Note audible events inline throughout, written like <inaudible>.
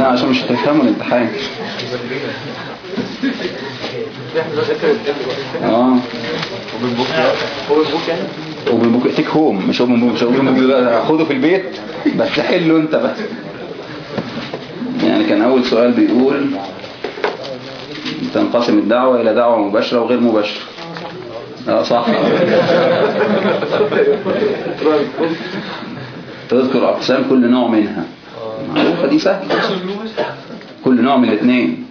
لا عشان مش هتفهموا الامتحان. آه. open book take home مش open book مش open book بقى خده في البيت بس حله انت بقى. يعني كان أول سؤال بيقول تنقسم الدعوة إلى دعوة مباشرة وغير مباشرة. آه صح. تذكر أقسام كل نوع منها. معروفة دي سهلة كل نوع من الاثنين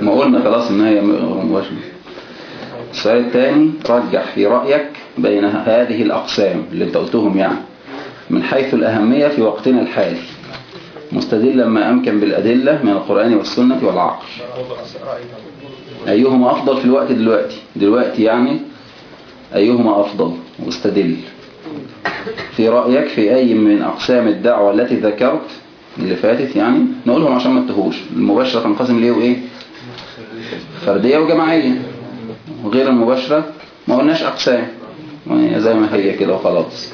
ما قلنا خلاص إن هي مباشرة السؤال الثاني رجح في رأيك بين هذه الأقسام اللي أنت قلتهم يعني. من حيث الأهمية في وقتنا الحالي. مستدلا ما أمكن بالأدلة من القرآن والسنة والعقل. أيهما أفضل في الوقت دلوقتي؟ دلوقتي يعني أيهما أفضل؟ واستدل في رأيك في أي من أقسام الدعوة التي ذكرت اللي فاتت يعني؟ نقولهم عشان ما تهوش المباشرة تنقسم ليه وإيه؟ فردية وجماعية. وغير المباشرة ما قلناش أقسام. يعني زي ما هي كده وخلاص.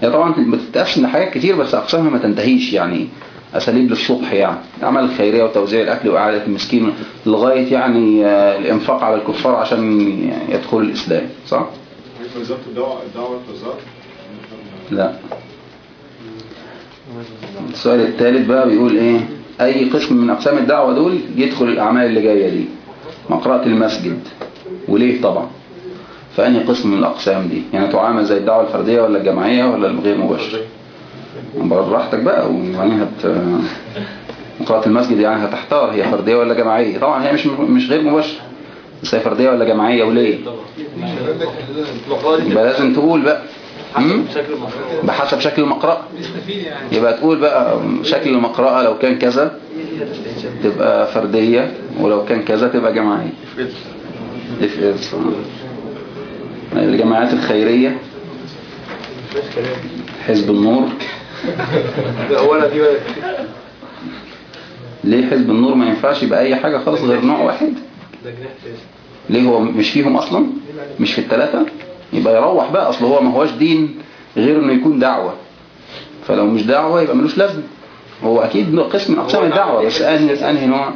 هي طبعا بتتقسم لحاجات كتير بس أقسامها ما تنتهيش يعني. أساليب للصبح يعني. الأعمال الخيرية وتوزيع الأكل وإعادة المسكين لغاية يعني آه، الإنفاق على الكفار عشان يدخلوا الإسلام. صح؟ بالظبط الدعوة الدعوة لا. السؤال الثالث بقى بيقول إيه؟ أي قسم من أقسام الدعوة دول يدخل الأعمال اللي جاية دي؟ مقرأة المسجد. وليه طبعا؟ فأني قسم من الأقسام دي؟ يعني تعامل زي الدعوة الفردية ولا الجماعية ولا الغير مباشرة براحتك بقى وبعدين هت مقرأة المسجد يعني هتحتار هي فردية ولا جماعية؟ طبعا هي مش مش غير مباشرة بس هي فردية ولا جماعية وليه؟ يبقى لازم تقول بقى؟ بحسب شكل المقرأة. يبقى تقول بقى شكل المقرأة لو كان كذا تبقى فردية ولو كان كذا تبقى جماعية. اس الجماعات الخيرية. حزب النور. ليه حزب النور ما ينفعش يبقى أي حاجة خالص غير نوع واحد؟ ليه هو مش فيهم أصلا؟ مش في الثلاثة يبقى يروح بقى أصل هو ما هوش دين غير إنه يكون دعوة. فلو مش دعوة يبقى ملوش لازمة. هو أكيد قسم من أقسام الدعوة بس انهي أنهي نوع؟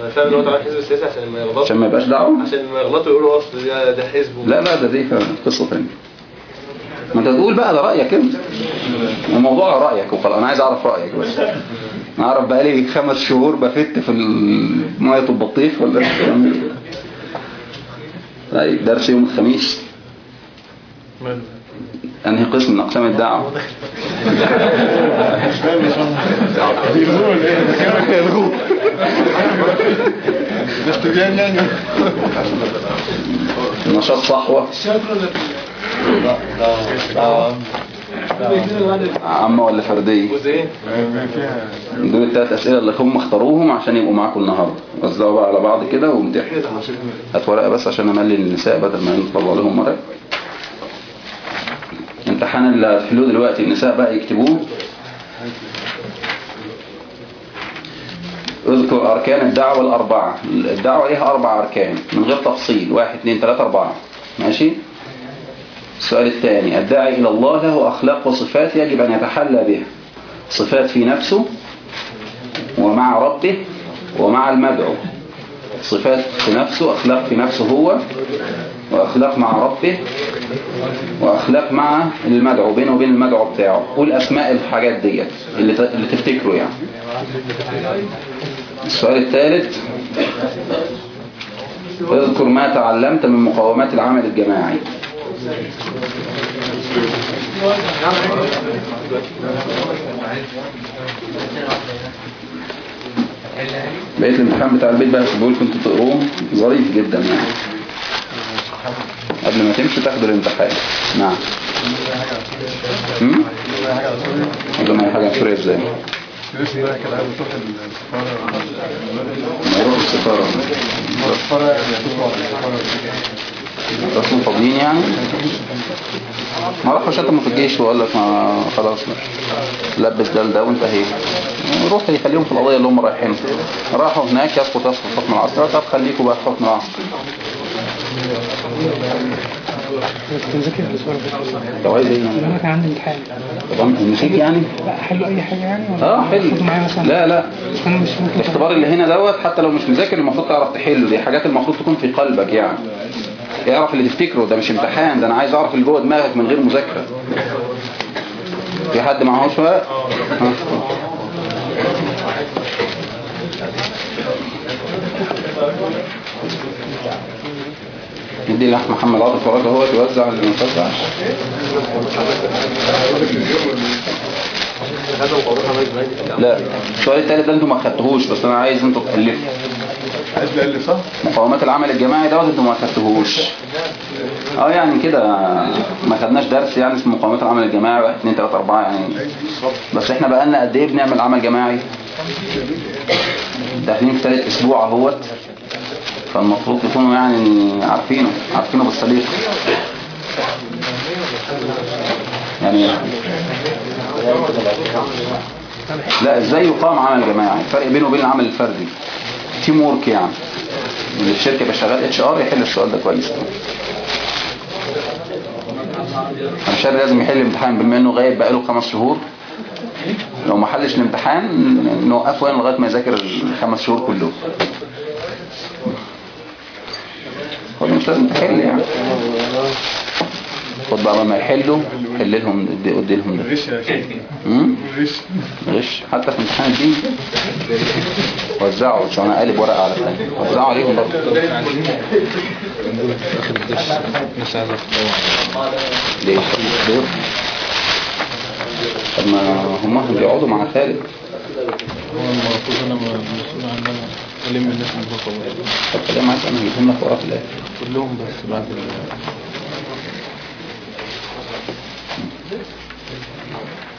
أنا فاهم ان هو طالع حزب السياسي عشان ما يغلطوا عشان ما يبقاش دعوة؟ عشان ما يغلطوا يقولوا أصل ده حزب. لا لا ده دي قصة ثانية ما أنت تقول بقى ده رأيك أنت. الموضوع رأيك وخلاص. أنا عايز أعرف رأيك بس. أنا أعرف بقى لي خمس شهور بفت في مية البطيخ ولا ده. طيب درس يوم الخميس. انهي قسم من اقسام الدعوة. نشاط صحوة. عامة ولا فردية؟ دول الثلاث أسئلة اللي هم اختاروهم عشان يبقوا معاكم النهاردة. وزعوا بقى على بعض كده وامتحنوا. هات ورقة بس عشان أملي النساء بدل ما نطلع لهم ورق امتحان اللي هتحلوه دلوقتي النساء بقى يكتبوه. اذكر أركان الدعوة الأربعة. الدعوة ليها أربع أركان من غير تفصيل. واحد اثنين ثلاثة أربعة. ماشي؟ السؤال الثاني. الداعي إلى الله له أخلاق وصفات يجب أن يتحلى بها. صفات في نفسه ومع ربه ومع المدعو. صفات في نفسه أخلاق في نفسه هو وأخلاق مع ربه وأخلاق مع المدعو بينه وبين المدعو بتاعه. قول أسماء الحاجات ديت اللي, ت... اللي تفتكره يعني. السؤال الثالث اذكر ما تعلمت من مقاومات العمل الجماعي. بقيت الامتحان بتاع البيت بقى بقول كنت تقروه ظريف جدا يعني. قبل ما تمشي تاخدوا الامتحان. نعم؟ قبل ما أي حاجة تروح السفارة ما يروح السفارة. السفارة يعني تطلع السفارة رسم فاضيين يعني؟ ما راحوا شتموا في الجيش وقال لك ما خلاص لبس ده لده وانتهي. روح يخليهم في القضية اللي هم رايحين راحوا هناك يسقط يسقط حكم العسكر. طب خليكوا بقى حكم العسكر. لو عايز إيه أنا كان عندي امتحان نسيت يعني لا حلو اي حاجة يعني ولا آه حلو لا لا أنا مش ممكن الاختبار اللي هنا دوت حتى لو مش مذاكر المفروض تعرف تحله دي حاجات المفروض تكون في قلبك يعني اعرف اللي تفتكره ده مش امتحان ده أنا عايز اعرف اللي جوه دماغك من غير مذاكره في حد معهوش ورق ها. ندي لأحمد محمد عاطف وراك هو توزع اللي ما توزعش. لا السؤال التالت ده أنتوا ما خدتوهوش بس أنا عايز أنتوا تألفوا. عايز نقلب صح؟ مقاومات العمل الجماعي دوت أنتوا ما خدتوهوش آه يعني كده ما خدناش درس يعني اسمه مقاومات العمل الجماعي 1 2 3 4 يعني. بس إحنا بقالنا قد إيه بنعمل عمل جماعي؟ داخلين في ثالث أسبوع أهوت. فالمفروض تكونوا يعني عارفينه عارفينه بالسليقه يعني لا إزاي يقام عمل جماعي الفرق بينه وبين العمل الفردي. teamwork يعني. اللي في شركه بشغال HR يحل السؤال ده كويس. عشان لازم يحل الامتحان بما إنه غايب بقاله خمس شهور. لو ما حلش الامتحان نوقفه هنا لغاية ما يذاكر الخمس شهور كلهم. مش لازم تحل يعني. خد بقى لما يحلوا حل لهم ادي لهم. ده غش. غش حتى في امتحان الدين وزعوا. عشان أنا قالب ورقة على الثاني وزعوا عليهم برضه. ليه؟ طب ما هم بيقعدوا مع خالد. هو المفروض أنا مسؤول عن الم الناس من فوق طب خليهم معاك أنا هجيبهم لك ورقه في الآخر. كلهم بس بعد ال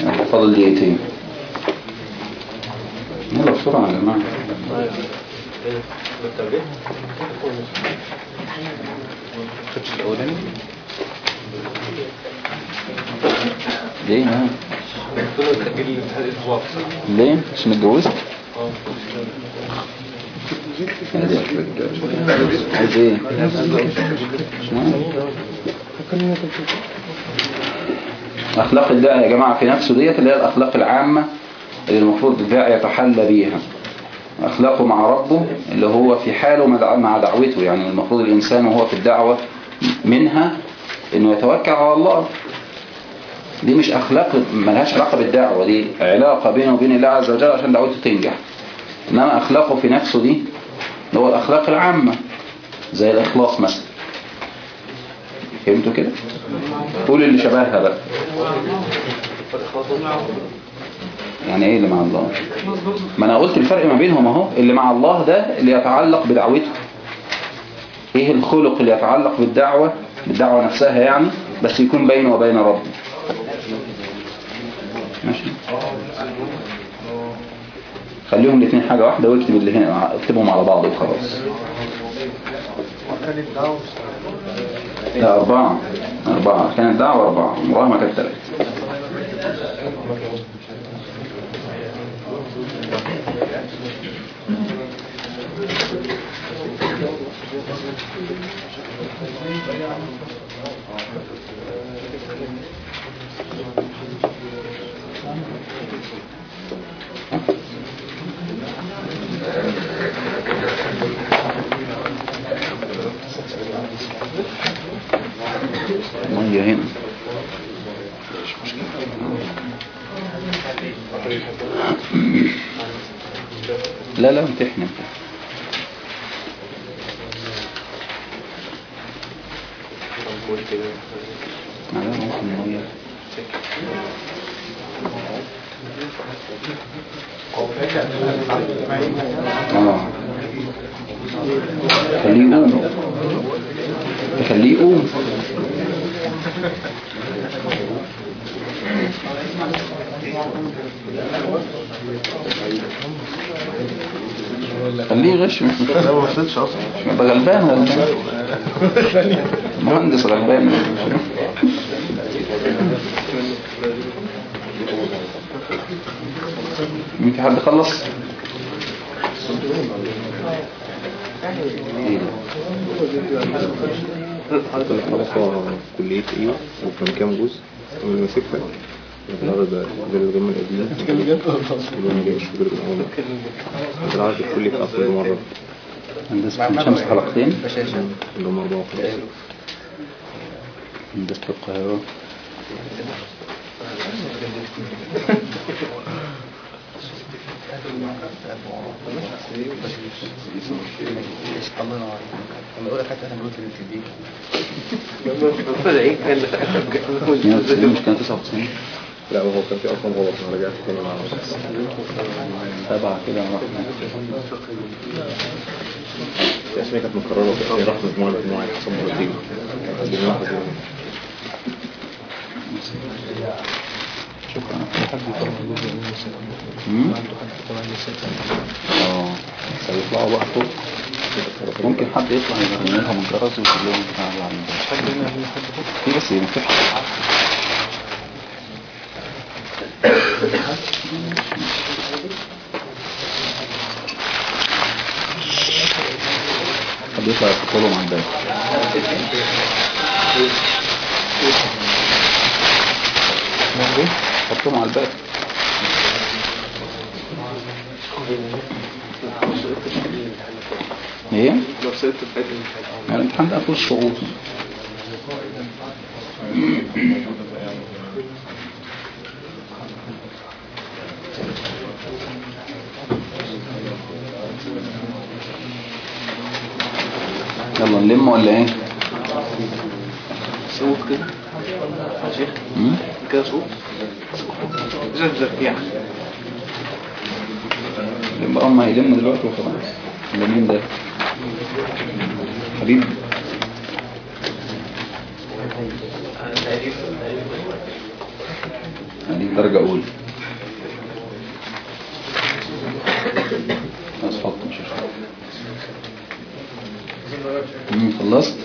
يلا فاضل دقيقتين. يلا بسرعة يا جماعة. خدش الاولاني ليه؟ ها؟ ليه؟ عشان اتجوزت؟ أخلاق الداعي يا جماعة في نفسه ديت اللي هي الأخلاق العامة اللي المفروض الداعي يتحلى بيها. أخلاقه مع ربه اللي هو في حاله مع دعوته. يعني المفروض الإنسان وهو في الدعوة منها إنه يتوكل على الله. دي مش أخلاق ملهاش علاقة بالدعوة. دي علاقة بينه وبين الله عز وجل عشان دعوته تنجح. إنما أخلاقه في نفسه دي اللي هو الأخلاق العامة زي الإخلاص مثلا. فهمتوا كده؟ قول اللي شبهها بقى. يعني إيه اللي مع الله؟ ما أنا قلت الفرق ما بينهم أهو اللي مع الله ده اللي يتعلق بدعوته. إيه الخلق اللي يتعلق بالدعوة؟ بالدعوة نفسها يعني بس يكون بينه وبين ربه. ماشي؟ خليهم الاثنين حاجة واحدة واكتب اللي هنا اكتبهم على بعض وخلاص. لا أربعة. أربعة. كانت دعوة أربعة. عمرها ما كانت ثلاثة. مية هنا لا لا امتحن. امتحن لا ممكن مية آه. خليه يقوم خليه يقوم خليه يغش ما وصلتش أصلا. غلبان غلبان مهندس غلبان. في حد خلص؟ إيه ده كل حلقة كلية إيه وكان كام جزء من مسكها الغرض ده الجمع القديم واللي جاي الشغل الأول العرض الكلي في أصل مرة هندسة شمس حلقتين اللي هم أربعة وخمسة هندسة القاهرة كان لا هو كان في أصلا غلط أنا رجعت تاني مع نفسي سبعة كده رحنا الأسماء كانت مكررة وكانت راح مجموعة مجموعة حسب مرتين شكرا. حد؟ عنده طبعا آه سيطلعوا بقى فوق ممكن حد يطلع يغني لهم الجرس ويقول لهم تعالوا حد هنا في حد فوق في بس مفتوح حد يطلع يحط لهم موجود حطهم على الباب إيه؟ لو سألت في يعني الامتحان ده فيه شروط يلا نلم ولا إيه؟ صوت كده يا شيخ؟ كده صوت زفزف يعني يبقى هم هيلموا دلوقتي وخلاص. ده مين ده؟ حبيبي. هديك درجة أولى بس حط مش مم، خلصت؟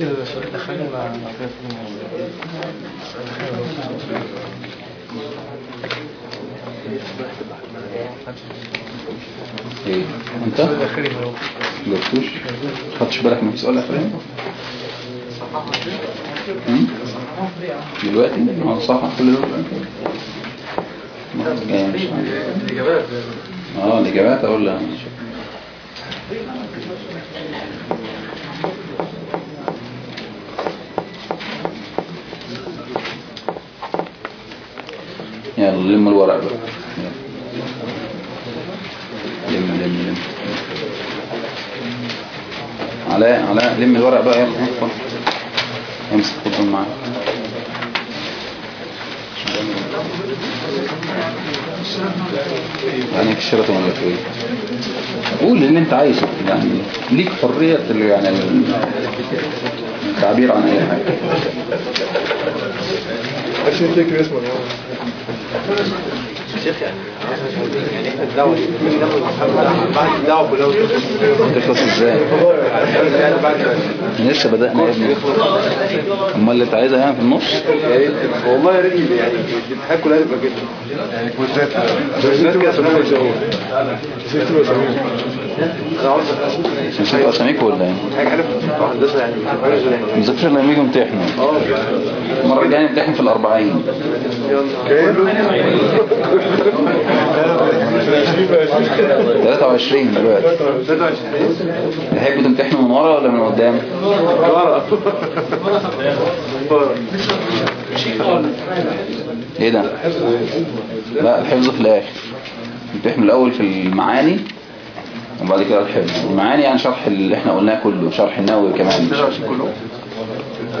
كده بس دخلنا مع إيه انت؟ جبتوش؟ خدتش بالك من السؤال الاخراني؟ دلوقتي؟ آه صح كل دول. آه الاجابات أقول لها ماشي. يلا لم الورق بقى. لم لم لم علاء علاء لم الورق بقى. يلا امسك خدهم معاك يعني الشيراتون ولا إيه قول اللي انت عايزه يعني ليك حرية يعني ال- التعبير عن أي حاجة. عشان تفتكر اسمه. شيخ يعني. يعني إحنا بعد تخلص إزاي لسه بدأنا يا ابني. أمال اللي انت عايزها يعني في النص؟ والله يا ريت يعني. كلها تبقى كده. يعني كويزات كويزات كده سنة أنا عاوز نسيت اساميك ولا إيه؟ مذاكر لما يجوا يمتحنوا آه المرة الجاية نمتحن في الأربعين. تلاتة وعشرين دلوقتي. تحبوا تمتحنوا من ورا ولا من قدام؟ ورا إيه ده؟ لا الحفظ في الآخر. نمتحن الأول في المعاني. وبعد كده الحفظ. المعاني يعني شرح اللي إحنا قلناه كله شرح النووي كمان. مش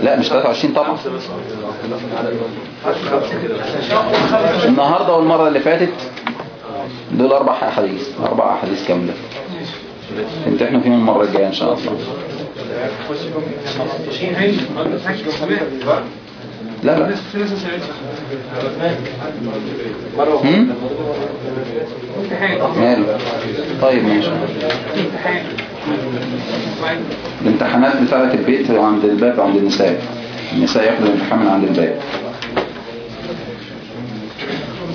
لا مش 23 طبعا. النهاردة والمرة اللي فاتت دول أربع أحاديث أربع أحاديث كاملة. امتحنوا فيهم المرة الجاية إن شاء الله. لا لا؟ ماله؟ طيب ماشي. الامتحانات بتاعة البيت عند الباب عند النساء. النساء ياخدوا الامتحان من عند الباب.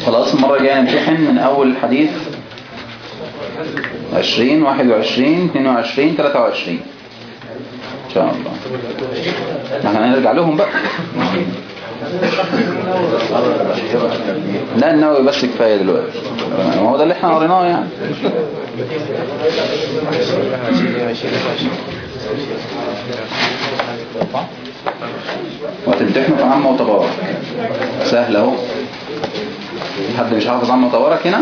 خلاص المرة الجاية نمتحن من أول الحديث 20 21 22 23 إن شاء الله. إحنا هنرجع لهم بقى. لا النووي بس كفاية دلوقتي. ما هو ده اللي إحنا قريناه يعني. وتمتحنوا في عامة وتبارك. سهل اهو. حد مش حافظ عامة وتبارك هنا؟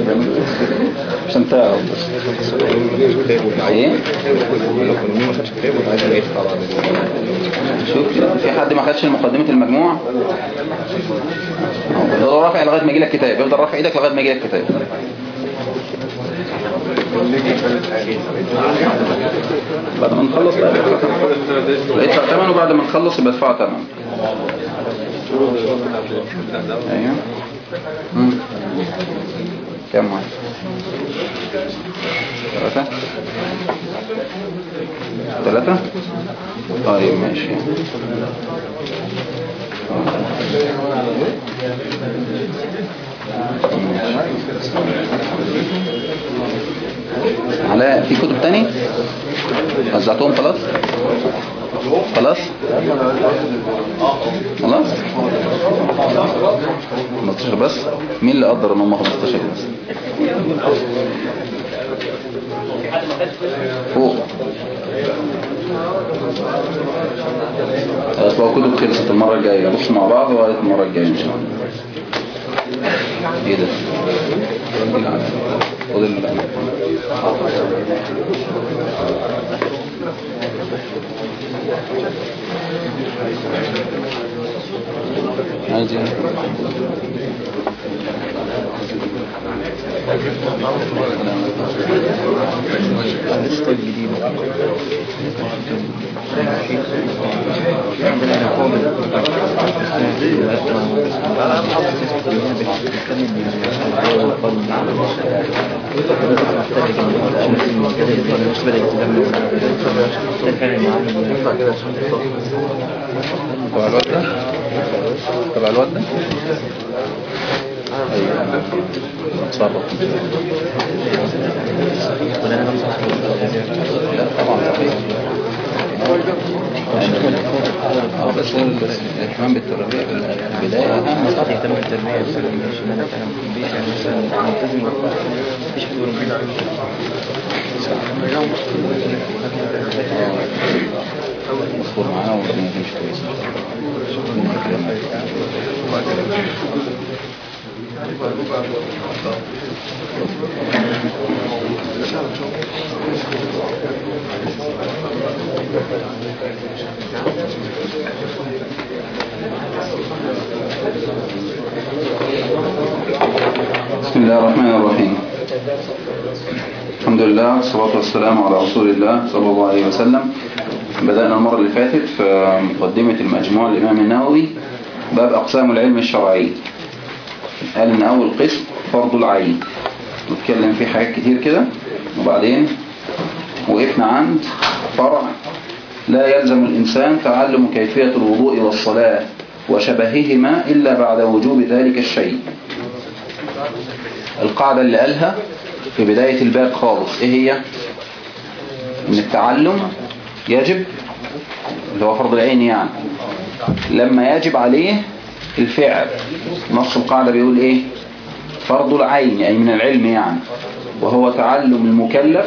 جميل عشان تعرف إيه شوف في حد ما خدش مقدمة المجموع يفضل رافع لغاية ما يجي لك كتاب يفضل رافع إيدك لغاية ما يجي لك كتاب. بعد ما نخلص بقى. يدفع ثمن وبعد ما نخلص يبقى ادفع ثمن أيوه. كم واحد؟ ثلاثة؟ ثلاثة؟ طيب ماشي. علاء في كتب تاني؟ وزعتهم خلاص؟ خلاص؟ خلاص؟ 15 بس. مين اللي قدر إن هم 15 بس فوق. خلاص بقى كتب خلصت المرة الجاية. بص مع بعض وقالت المرة الجاية إن شاء الله. إيه ده؟ إيه العدد خد ال- عادي تبع الواد ده تبع الواد ده اتصرف بس هو الاهتمام بالتربية في البداية اهم صح يهتم بالتربية بس أنا فعلا في البيت يعني مثلا ملتزم مفيش حضور مصبور معانا والدنيا دي مش كويسة بسم الله الرحمن الرحيم الحمد لله والصلاة والسلام على رسول الله صلى الله عليه وسلم بدأنا المرة اللي فاتت في مقدمة المجموع الإمام النووي باب أقسام العلم الشرعي. قال إن أول قسم فرض العين. نتكلم فيه حاجات كتير كده. وبعدين وقفنا عند فرع لا يلزم الإنسان تعلم كيفية الوضوء والصلاة وشبههما إلا بعد وجوب ذلك الشيء. القاعدة اللي قالها في بداية الباب خالص إيه هي؟ إن التعلم يجب اللي هو فرض العين يعني لما يجب عليه الفعل. نص القاعدة بيقول إيه؟ فرض العين اي من العلم يعني. وهو تعلم المكلف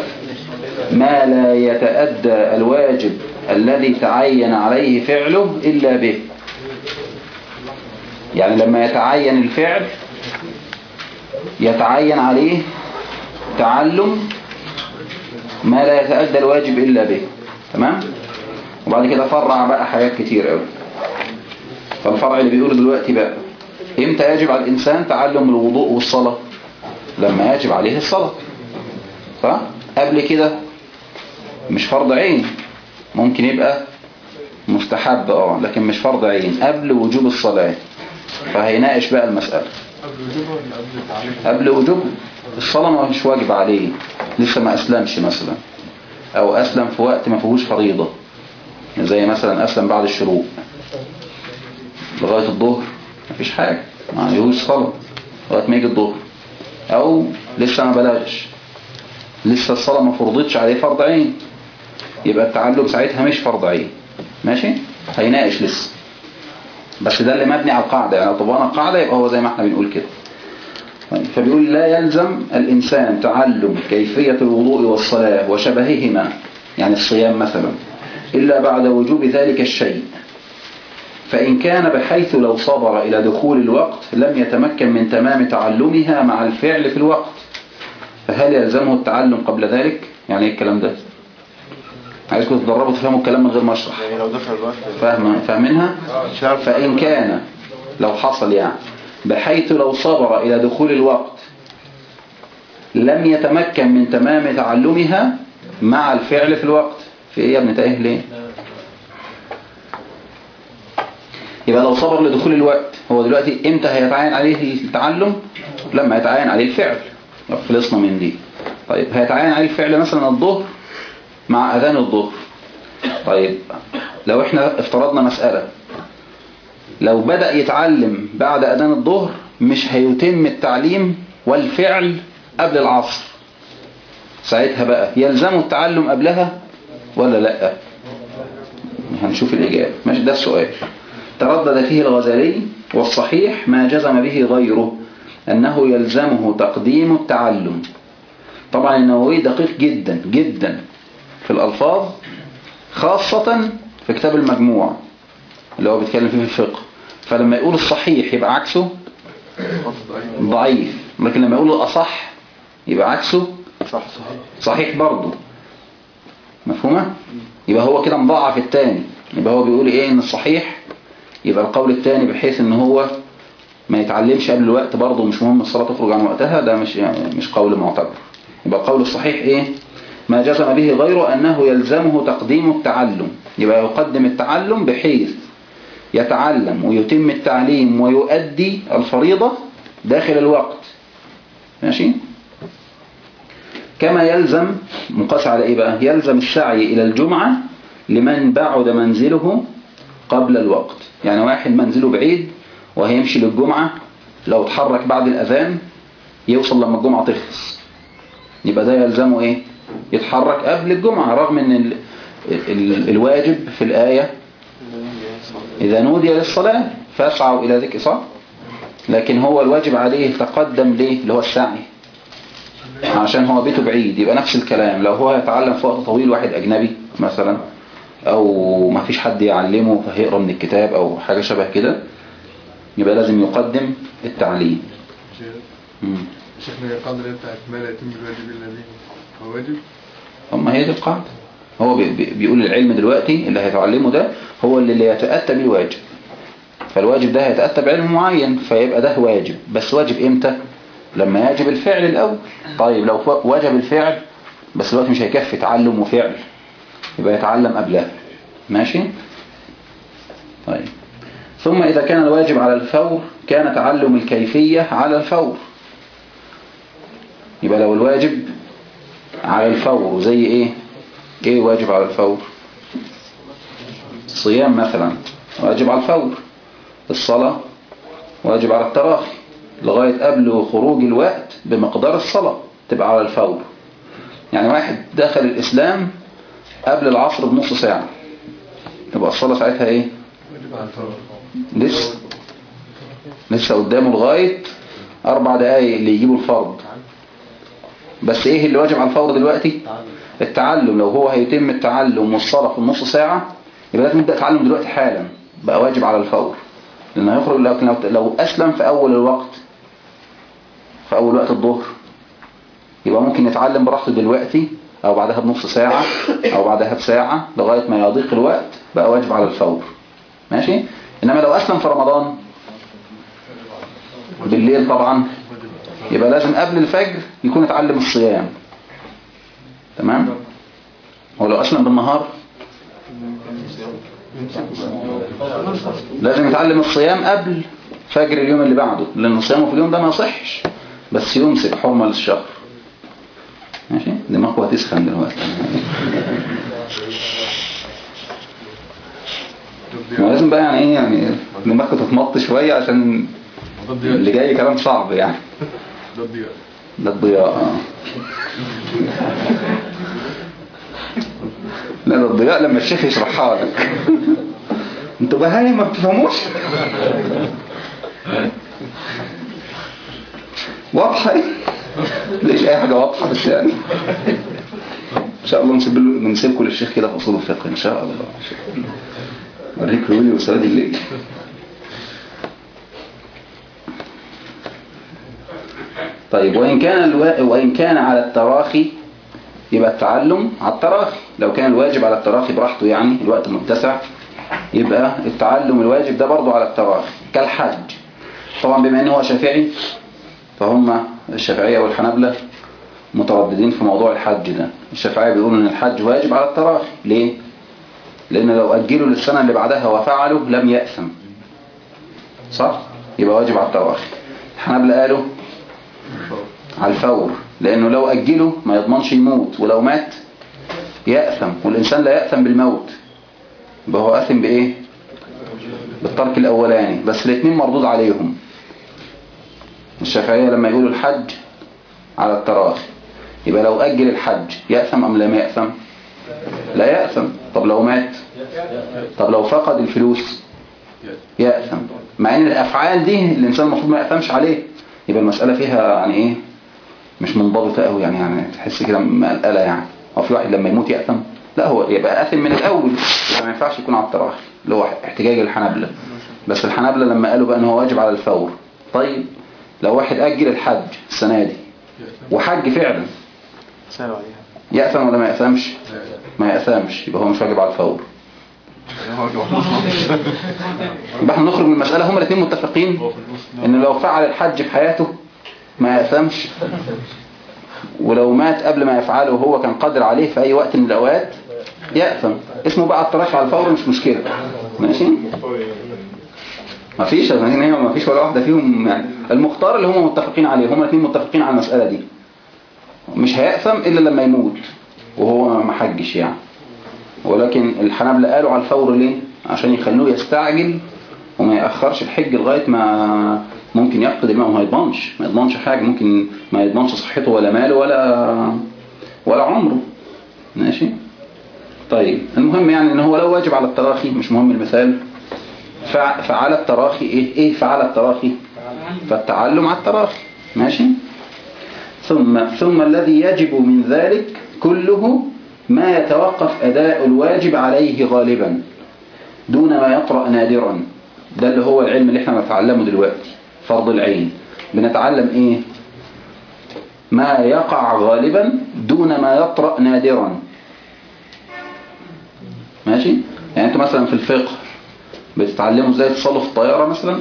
ما لا يتأدى الواجب الذي تعين عليه فعله إلا به. يعني لما يتعين الفعل يتعين عليه تعلم ما لا يتأدى الواجب إلا به. تمام؟ وبعد كده فرع بقى حاجات كتير قوي فالفرع اللي بيقول دلوقتي بقى إمتى يجب على الإنسان تعلم الوضوء والصلاة؟ لما يجب عليه الصلاة. صح قبل كده مش فرض عين. ممكن يبقى مستحب آه لكن مش فرض عين. قبل وجوب الصلاة. فهيناقش بقى المسألة. قبل وجوب الصلاة ما مش واجب عليه. لسه ما أسلمش مثلا. أو أسلم في وقت ما فيهوش فريضة. زي مثلا أسلم بعد الشروق. لغاية الظهر. مفيش حاجة. ما عليهوش صلاة. لغاية ما يجي الظهر. أو لسه ما بلغش. لسه الصلاة ما فرضتش عليه فرض عين. يبقى التعلم ساعتها مش فرض عين. ماشي؟ هيناقش لسه. بس ده اللي مبني على القاعدة. يعني لو طبقنا القاعدة يبقى هو زي ما إحنا بنقول كده. طيب، فبيقول لا يلزم الإنسان تعلم كيفية الوضوء والصلاة وشبههما. يعني الصيام مثلا. إلا بعد وجوب ذلك الشيء. فإن كان بحيث لو صبر إلى دخول الوقت لم يتمكن من تمام تعلمها مع الفعل في الوقت فهل يلزمه التعلم قبل ذلك؟ يعني إيه الكلام ده؟ عايزكم تدربوا تفهموا الكلام من غير ما أشرح يعني فاهم فاهمينها؟ عارف فإن كان لو حصل يعني بحيث لو صبر إلى دخول الوقت لم يتمكن من تمام تعلمها مع الفعل في الوقت في إيه يا ابن تأيه ليه يبقى لو صبر لدخول الوقت هو دلوقتي إمتى هيتعين عليه التعلم؟ لما يتعين عليه الفعل. لو خلصنا من دي. طيب هيتعين عليه الفعل مثلا الظهر مع أذان الظهر. طيب لو إحنا افترضنا مسألة لو بدأ يتعلم بعد أذان الظهر مش هيتم التعليم والفعل قبل العصر. ساعتها بقى يلزمه التعلم قبلها ولا لأ؟ هنشوف الإجابة. ماشي ده السؤال. تردد فيه الغزالي والصحيح ما جزم به غيره أنه يلزمه تقديم التعلم. طبعا النووي دقيق جدا جدا في الألفاظ خاصة في كتاب المجموع اللي هو بيتكلم فيه في الفقه. فلما يقول الصحيح يبقى عكسه ضعيف لكن لما يقول الأصح يبقى عكسه صح صحيح برضه. مفهومة؟ يبقى هو كده مضاعف التاني. يبقى هو بيقول إيه؟ إن الصحيح يبقى القول التاني بحيث إن هو ما يتعلمش قبل الوقت برضه مش مهم الصلاة تخرج عن وقتها ده مش يعني مش قول معتبر. يبقى القول الصحيح إيه؟ ما جزم به غيره أنه يلزمه تقديم التعلم. يبقى يقدم التعلم بحيث يتعلم ويتم التعليم ويؤدي الفريضة داخل الوقت. ماشي؟ كما يلزم مقاس على إيه بقى؟ يلزم السعي إلى الجمعة لمن بعد منزله قبل الوقت. يعني واحد منزله بعيد وهيمشي للجمعة لو اتحرك بعد الأذان يوصل لما الجمعة تخلص. يبقى ده يلزمه إيه؟ يتحرك قبل الجمعة رغم إن ال ال الواجب في الآية إذا نودي للصلاة فأسعوا إلى ذكر صح لكن هو الواجب عليه تقدم ليه؟ اللي هو السعي. عشان هو بيته بعيد. يبقى نفس الكلام. لو هو يتعلم في وقت طويل واحد أجنبي مثلا أو ما فيش حد يعلمه فهيقرأ من الكتاب أو حاجة شبه كده يبقى لازم يقدم التعليم. شيخنا القاعدة اللي بتاعت ما لا يتم بالواجب إلا به هو واجب؟ أما هي دي القاعدة. هو بي- بي- بيقول العلم دلوقتي اللي هيتعلمه ده هو اللي يتأتى به الواجب فالواجب ده هيتأتى بعلم معين فيبقى ده واجب. بس واجب إمتى؟ لما يجب الفعل الأول. طيب لو وجب الفعل بس الوقت مش هيكفي تعلم وفعل. يبقى يتعلم قبلها. ماشي؟ طيب. ثم إذا كان الواجب على الفور كان تعلم الكيفية على الفور. يبقى لو الواجب على الفور زي إيه؟ إيه واجب على الفور؟ الصيام مثلا. واجب على الفور. الصلاة واجب على التراخي. لغاية قبل خروج الوقت بمقدار الصلاة تبقى على الفور. يعني واحد دخل الإسلام قبل العصر بنص ساعة. تبقى الصلاة ساعتها إيه؟ لسه. لسه قدامه لغاية أربع دقايق اللي يجيبوا الفرض. بس إيه اللي واجب على الفور دلوقتي؟ التعلم. لو هو هيتم التعلم والصلاة في النص ساعة يبقى لازم يبدأ تعلم دلوقتي حالا. بقى واجب على الفور. لأنه هيخرج لو, لو أسلم في أول الوقت في أول وقت الظهر يبقى ممكن يتعلم براحته دلوقتي. أو بعدها بنص ساعة أو بعدها بساعة لغاية ما يضيق الوقت بقى واجب على الفور. ماشي؟ إنما لو أسلم في رمضان بالليل طبعا يبقى لازم قبل الفجر يكون اتعلم الصيام. تمام؟ هو لو أسلم بالنهار لازم يتعلم الصيام قبل فجر اليوم اللي بعده لأن صيامه في اليوم ده ما يصحش بس يمسك حرمة للشهر. ماشي؟ دماغه هتسخن دلوقتي. ما لازم بقى يعني إيه يعني دماغك تتمط شوية عشان اللي جاي كلام صعب يعني. ده الضياء. ده الضياء آه. لا ده الضياء لما الشيخ يشرحها لك. أنتوا بهايم ما بتفهموش؟ واضحة إيه؟ ليش أي حاجة واضحة بس يعني. إن شاء الله نسيب نسيبكم للشيخ كده في أصول الفقه إن شاء الله. وريك رولي وسواد الليل. طيب وإن كان الوا... وإن كان على التراخي يبقى التعلم على التراخي. لو كان الواجب على التراخي براحته يعني الوقت متسع يبقى التعلم الواجب ده برضه على التراخي كالحج طبعا بما انه هو شافعي فهم الشافعية والحنابلة مترددين في موضوع الحج ده. الشافعية بيقولوا إن الحج واجب على التراخي. ليه؟ لأن لو أجلوا للسنة اللي بعدها وفعلوا لم يأثم. صح؟ يبقى واجب على التراخي. الحنابلة قالوا على الفور. لأنه لو أجله ما يضمنش يموت. ولو مات يأثم. والإنسان لا يأثم بالموت. يبقى هو أثم بإيه؟ بالترك الأولاني. بس الاثنين مردود عليهم. الشافعية لما يقولوا الحج على التراخي يبقى لو أجل الحج يأثم أم لم يأثم؟ لا يأثم. طب لو مات؟ طب لو فقد الفلوس؟ يأثم. مع إن الأفعال دي الإنسان المفروض ما يأثمش عليه. يبقى المسألة فيها يعني إيه؟ مش منضبطة قوي يعني يعني تحس كده مقلقلة يعني. هو في واحد لما يموت يأثم؟ لا هو يبقى آثم من الأول. يبقى ما ينفعش يكون على التراخي اللي هو احتجاج الحنابلة. بس الحنابلة لما قالوا بقى إن هو واجب على الفور. طيب لو واحد أجل الحج السنة دي وحج فعلا يأثم ولا ما يأثمش؟ ما يأثمش يبقى هو مش واجب على الفور. يبقى إحنا نخرج من المسألة. هما الاثنين متفقين إن لو فعل الحج في حياته ما يأثمش ولو مات قبل ما يفعله وهو كان قادر عليه في أي وقت من الأوقات يأثم. اسمه بقى التراخي على الفور مش مشكلة. ماشي؟ ما فيش هنا ما فيش ولا واحدة فيهم يعني. المختار اللي هم متفقين عليه هم الاثنين متفقين على المسألة دي. مش هيأثم إلا لما يموت وهو ما حجش يعني. ولكن الحنابلة قالوا على الفور ليه؟ عشان يخلوه يستعجل وما يأخرش الحج لغاية ما ممكن يفقد الماء وما يضمنش. ما يضمنش حاجة ممكن ما يضمنش صحته ولا ماله ولا ولا عمره. ماشي؟ طيب المهم يعني إن هو لو واجب على التراخي مش مهم المثال. فعلى التراخي إيه؟ إيه فعلى التراخي؟ فالتعلم على التراخي. ماشي؟ ثم ثم الذي يجب من ذلك كله ما يتوقف أداء الواجب عليه غالبا دون ما يطرأ نادرا. ده اللي هو العلم اللي إحنا بنتعلمه دلوقتي فرض العين. بنتعلم إيه؟ ما يقع غالبا دون ما يطرأ نادرا. ماشي؟ يعني أنتوا مثلا في الفقه بتتعلموا إزاي تصلوا في الطيارة مثلا؟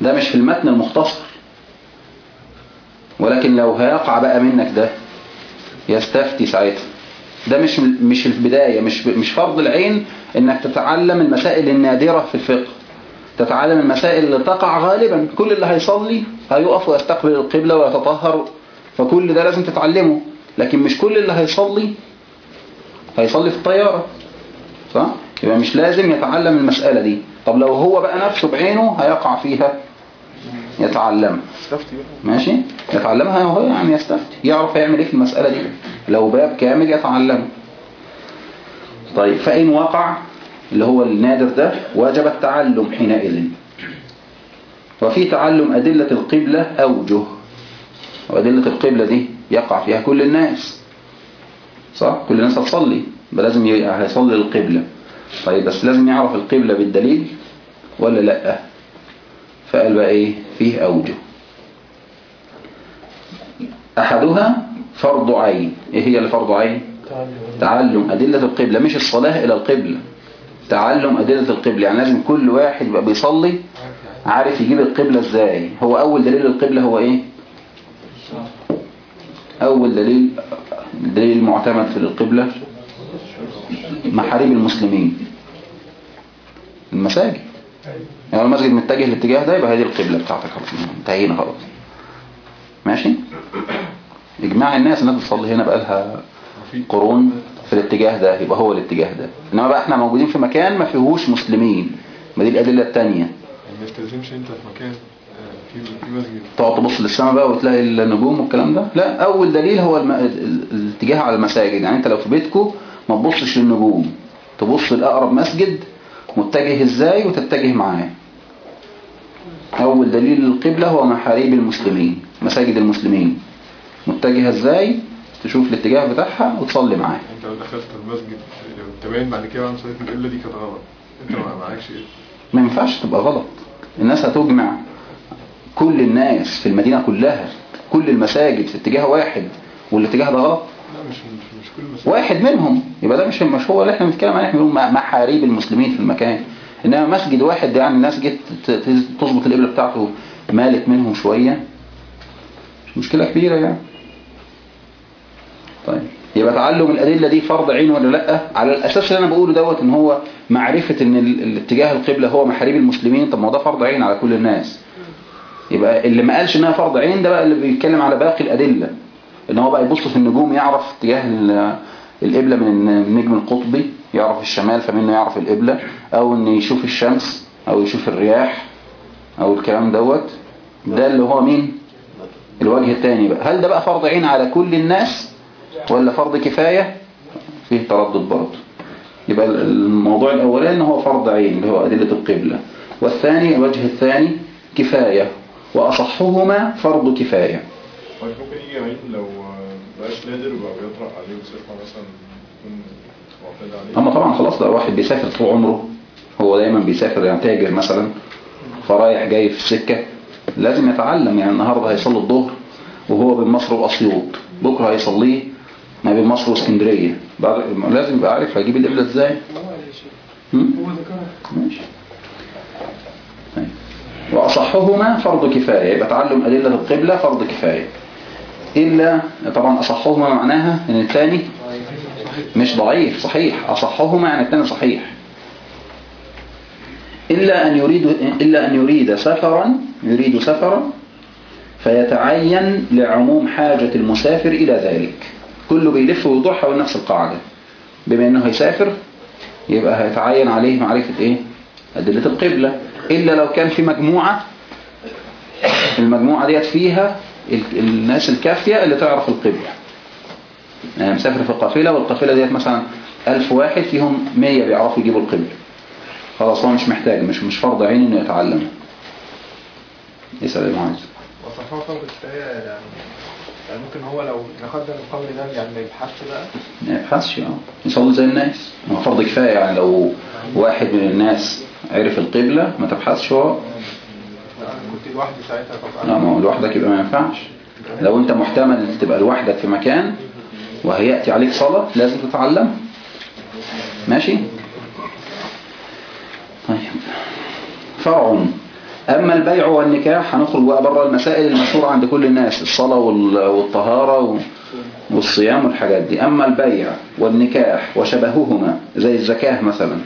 ده مش في المتن المختصر. ولكن لو هيقع بقى منك ده يستفتي ساعتها. ده مش مش البداية مش مش فرض العين إنك تتعلم المسائل النادرة في الفقه. تتعلم المسائل اللي تقع غالبا. كل اللي هيصلي هيقف ويستقبل القبلة ويتطهر. فكل ده لازم تتعلمه. لكن مش كل اللي هيصلي هيصلي في الطيارة. صح؟ يبقى مش لازم يتعلم المسألة دي. طب لو هو بقى نفسه بعينه هيقع فيها. بقى. ماشي؟ يتعلمها هو يعني يستفتي. يعرف يعمل إيه في المسألة دي. لو باب كامل يتعلمه طيب فإن وقع اللي هو النادر ده وجب التعلم حينئذ. وفي تعلم أدلة القبلة أوجه. وأدلة القبلة دي يقع فيها كل الناس. صح؟ كل الناس هتصلي. يبقى لازم ي- هيصلي القبلة. طيب بس لازم يعرف القبلة بالدليل ولا لأ؟ فقال بقى إيه؟ فيه أوجه. أحدها فرض عين. إيه هي اللي فرض عين؟ تعلم. أدلة القبلة. مش الصلاة إلى القبلة. تعلم أدلة القبلة. يعني لازم كل واحد يبقى بيصلي عارف يجيب القبلة إزاي. هو أول دليل القبلة هو إيه؟ أول دليل الدليل المعتمد في القبلة. محاريب المسلمين. المساجد. يعني لو المسجد متجه الاتجاه ده يبقى هذه القبلة بتاعتك. خلاص انتهينا خلاص. ماشي؟ إجماع الناس انها تصلي هنا بقالها قرون في الاتجاه ده يبقى هو الاتجاه ده. إنما بقى إحنا موجودين في مكان ما فيهوش مسلمين. ما دي الأدلة الثانية ما يستلزمش أنت في مكان آه، في مسجد. تقعد تبص للسماء بقى وتلاقي النجوم والكلام ده؟ لا أول دليل هو الم... الاتجاه على المساجد. يعني أنت لو في بيتكو ما تبصش للنجوم تبص لأقرب مسجد متجه إزاي وتتجه معاه. أول دليل للقبلة هو محاريب المسلمين مساجد المسلمين. متجهة إزاي؟ تشوف الاتجاه بتاعها وتصلي معاه. أنت لو دخلت المسجد لو تبين بعد كده عن صلاه القبلة دي كانت غلط. أنت ما معكش إيه؟ ما ينفعش تبقى غلط. الناس هتجمع. كل الناس في المدينة كلها كل المساجد في اتجاه واحد والاتجاه ده غلط. لا مش مش, واحد منهم. يبقى ده مش مش هو اللي إحنا بنتكلم عليه. إحنا بنقول محاريب المسلمين في المكان. إنما مسجد واحد يعني الناس جت تظبط القبلة بتاعته مالت منهم شوية. مش مشكلة كبيرة يعني. طيب. يبقى تعلم الأدلة دي فرض عين ولا لأ؟ على الأساس اللي أنا بقوله دوت إن هو معرفة إن ال- الاتجاه القبلة هو محاريب المسلمين. طب ما ده فرض عين على كل الناس. يبقى اللي ما قالش إنها فرض عين ده بقى اللي بيتكلم على باقي الأدلة. إن هو بقى يبص في النجوم يعرف اتجاه ال- القبلة من النجم القطبي يعرف الشمال فمنه يعرف القبلة أو إن يشوف الشمس أو يشوف الرياح أو الكلام دوت. ده اللي هو مين؟ الوجه الثاني بقى. هل ده بقى فرض عين على كل الناس ولا فرض كفاية؟ فيه تردد برضه. يبقى الموضوع الأولاني هو فرض عين اللي هو أدلة القبلة. والثاني الوجه الثاني كفاية. وأصحهما فرض كفاية. طيب ممكن يجي عين لو بقاش نادر وبقى بيطرق عليه وصفة مثلا يكون معتاد عليه. أما طبعا خلاص لو واحد بيسافر طول عمره هو دايما بيسافر يعني تاجر مثلا فرايح جاي في السكة لازم يتعلم يعني النهاردة هيصلي الظهر وهو بين مصر وأسيوط بكرة هيصليه ما بين مصر وإسكندرية. لازم يبقى عارف هيجيب القبلة إزاي؟ ماشي. طيب. وأصحهما فرض كفاية. يبقى تعلم أدلة القبلة فرض كفاية. إلا طبعا أصحهما معناها إن الثاني مش ضعيف صحيح. أصحهما يعني الثاني صحيح. إلا أن يريد إلا أن يريد سفرا يريد سفرا فيتعين لعموم حاجة المسافر إلى ذلك. كله بيلف ويدور حول نفس القاعدة. بما أنه هيسافر يبقى هيتعين عليه معرفة إيه؟ أدلة القبلة. إلا لو كان في مجموعة المجموعة ديت فيها الناس الكافية اللي تعرف القبلة. يعني مسافر في قافلة والقافلة ديت مثلا ألف واحد فيهم مية بيعرفوا يجيبوا القبلة. خلاص هو مش محتاج مش مش فرض عين إنه يتعلم. يسأل المعاذ وصفها فرض كفاية يعني يعني ممكن هو لو نقدر القول ده يعني ما يبحثش بقى؟ ما يبحثش آه. يصلي زي الناس. هو فرض كفاية يعني لو واحد من الناس عرف القبلة ما تبحثش هو. لا ما هو لوحدك يبقى ما ينفعش. لو انت محتمل تبقى لوحدك في مكان وهيأتي عليك صلاة لازم تتعلم. ماشي؟ طيب. فرع أما البيع والنكاح هنخرج بقى بره المسائل المشهورة عند كل الناس الصلاة وال- والطهارة والصيام والحاجات دي. أما البيع والنكاح وشبههما زي الزكاة مثلا.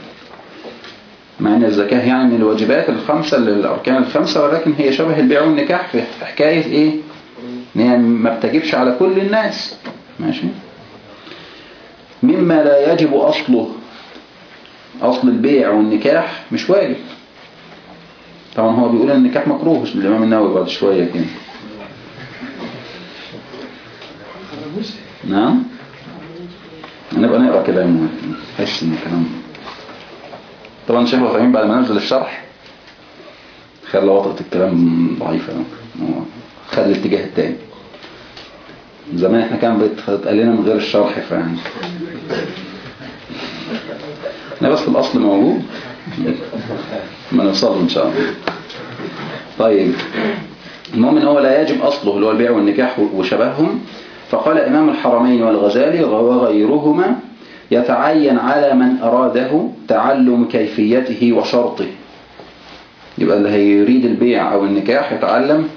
مع ان الزكاة يعني من الواجبات الخمسة الأركان الخمسة ولكن هي شبه البيع والنكاح في حكاية إيه؟ إن هي ما بتجبش على كل الناس. ماشي؟ مما لا يجب أصله أصل البيع والنكاح مش واجب. طبعا هو بيقول إن النكاح مكروه الإمام النووي بعد شوية كده. نعم؟ نبقى نقرأ مهندس. نحس إن الكلام طبعا شيخ إبراهيم بعد ما نزل الشرح خلى وطأة الكلام ضعيفة. خلى الاتجاه التاني. زمان إحنا كان بيتقال لنا من غير الشرح فاهم أنا بس الأصل موجود. ما نوصل إن شاء الله. طيب. المهم ان هو لا يجب أصله اللي هو البيع والنكاح وشبههم. فقال إمام الحرمين والغزالي وغيرهما يتعين على من أراده تعلم كيفيته وشرطه. يبقى اللي هيريد البيع أو النكاح يتعلم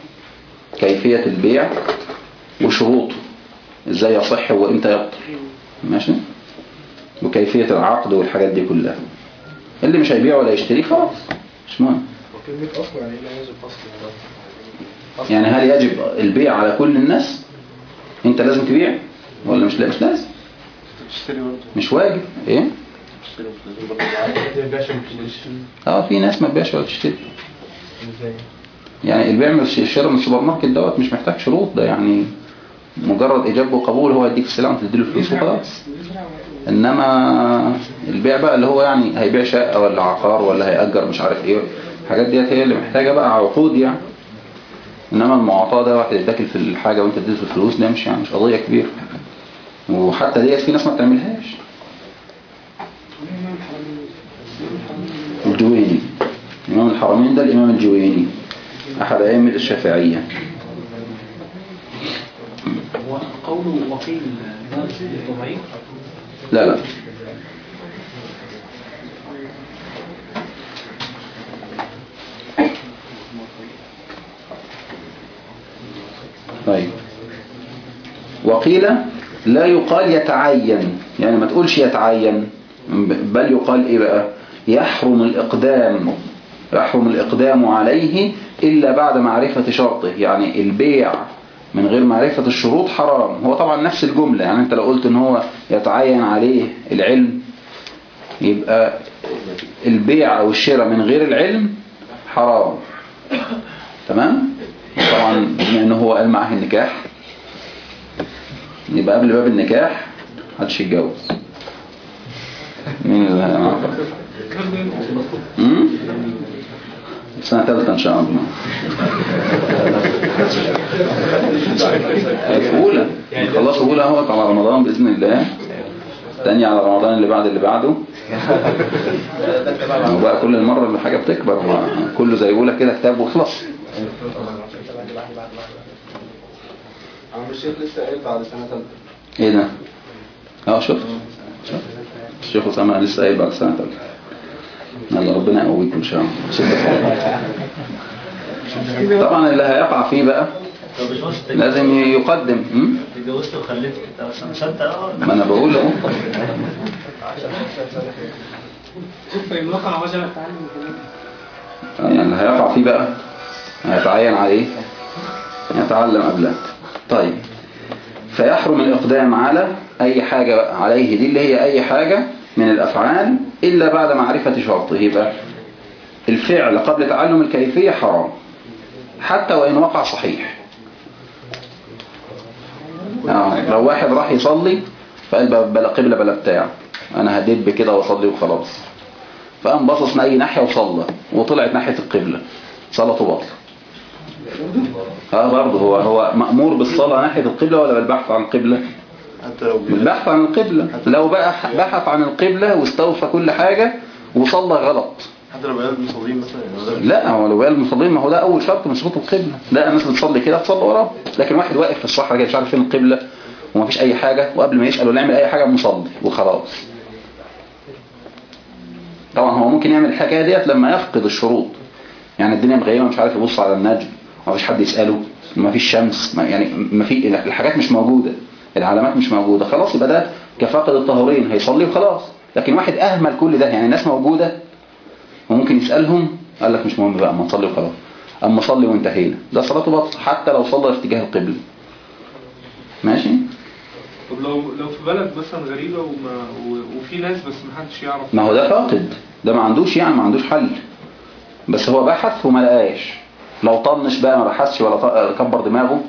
كيفية البيع وشروطه. إزاي يصح وإمتى يبطل ماشي؟ وكيفية العقد والحاجات دي كلها. اللي مش هيبيع ولا يشتري خلاص. مش مهم. يعني إيه يعني هل يجب البيع على كل الناس؟ أنت لازم تبيع ولا مش لا؟ مش لازم. مش واجب. إيه؟ آه في ناس ما تبيعش ولا تشتري؟ يعني البيع من الشراء من السوبر ماركت دوت مش محتاج شروط ده يعني مجرد اجابه وقبول هو يديك السلعه وانت تديله الفلوس وخلاص. إنما البيع بقى اللي هو يعني هيبيع شقة ولا عقار ولا هيأجر مش عارف إيه الحاجات ديت هي اللي محتاجة بقى عقود يعني. إنما المعاطاه ده واحد يديك الحاجة وأنت تديله الفلوس ده مش يعني مش قضية كبيرة. وحتى ديت في ناس ما بتعملهاش. الجويني. إمام الحرمين ده الإمام الجويني. أحد أئمة الشافعية. قوله وقيل ضعيف لا لا. طيب. وقيل لا يقال يتعين. يعني ما تقولش يتعين بل يقال إيه بقى؟ يحرم الإقدام. يحرم الإقدام عليه إلا بعد معرفة شرطه. يعني البيع من غير معرفة الشروط حرام. هو طبعا نفس الجملة. يعني أنت لو قلت إن هو يتعين عليه العلم يبقى البيع أو الشراء من غير العلم حرام. تمام؟ طبعا بما إنه هو قال معاه النكاح. يبقى قبل باب النكاح محدش يتجوز. مين اللي امم سنة ثالثة إن شاء الله. في اولى خلاص اولى أهوت على رمضان بإذن الله. تاني على رمضان اللي بعد اللي بعده. <laughs> وبقى كل المرة اللي حاجة بتكبر. كله زي اولى كده كتاب وخلص الشيخ لسه قايل بعد سنة ثالثة إيه ده؟ أه شفت. شفت. الشيخ أسامة لسه قايل بعد سنة ثالثة يلا ربنا يقويكم إن شاء الله. طبعا اللي هيقع فيه بقى لازم يقدم? اتجوزت وخلفت. ما أنا بقول أهو. يعني اللي هيقع فيه بقى هيتعين عليه. يتعلم قبلها. طيب. فيحرم الإقدام على أي حاجة عليه دي اللي هي أي حاجة من الأفعال إلا بعد معرفة شرطه. يبقى الفعل قبل تعلم الكيفية حرام حتى وإن وقع صحيح. آه. لو واحد راح يصلي فقال بلا قبلة بلا بتاع. أنا هدب كده وأصلي وخلاص. فقام باصص من أي ناحية وصلى وطلعت ناحية القبلة. صلاته باطلة. آه برضه هو هو مأمور بالصلاة ناحية القبلة ولا بالبحث عن القبلة؟ بالبحث عن القبلة. لو بقى بحث عن القبلة واستوفى كل حاجة وصلى غلط. حتى لو بقى مصلين مثلا يعني لا هو لو قال المصلين ما هو ده أول شرط من شروط القبلة. لا الناس بتصلي كده تصلي وراه. لكن واحد واقف في الصحراء مش عارف فين القبلة ومفيش أي حاجة وقبل ما يسأل ولا يعمل أي حاجة مصلي وخلاص. طبعا هو ممكن يعمل الحكاية ديت لما يفقد الشروط. يعني الدنيا مغيمة مش عارف يبص على النجم. ومفيش حد يسأله مفيش شمس ما يعني ما في الحاجات مش موجودة العلامات مش موجودة خلاص يبقى ده كفاقد الطهورين هيصلي وخلاص. لكن واحد أهمل كل ده يعني الناس موجودة وممكن يسألهم قال لك مش مهم بقى أما نصلي وخلاص. أما صلي وانتهينا ده صلاته بطل حتى لو صلى في اتجاه القبلة. ماشي؟ طب لو لو في بلد مثلا غريبة وما وفي ناس بس محدش يعرف. ما هو ده فاقد. ده ما عندوش يعني ما عندوش حل. بس هو بحث وما لقاش. لو طنش بقى ما بحثش ولا ط- كبر دماغه.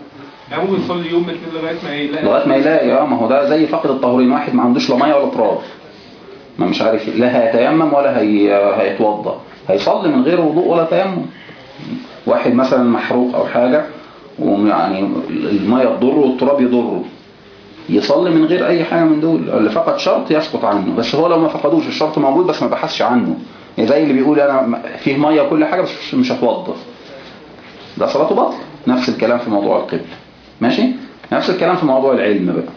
يعني ممكن يصلي يوم اتنين لغاية ما يلاقي. لغاية ما يلاقي آه ما هو ده زي فقد الطهورين واحد ما عندوش لا مية ولا تراب. ما مش عارف لا هيتيمم ولا هي... هيتوضأ. هيصلي من غير وضوء ولا تيمم. واحد مثلا محروق أو حاجة ويعني المية تضره والتراب يضره. يصلي من غير أي حاجة من دول. اللي فقد شرط يسقط عنه. بس هو لو ما فقدوش الشرط موجود بس ما بحثش عنه. يعني زي اللي بيقول أنا فيه مية وكل حاجة بس مش- مش هتوضأ. ده صلاته باطلة. نفس الكلام في موضوع القبلة. ماشي؟ نفس الكلام في موضوع العلم بقى.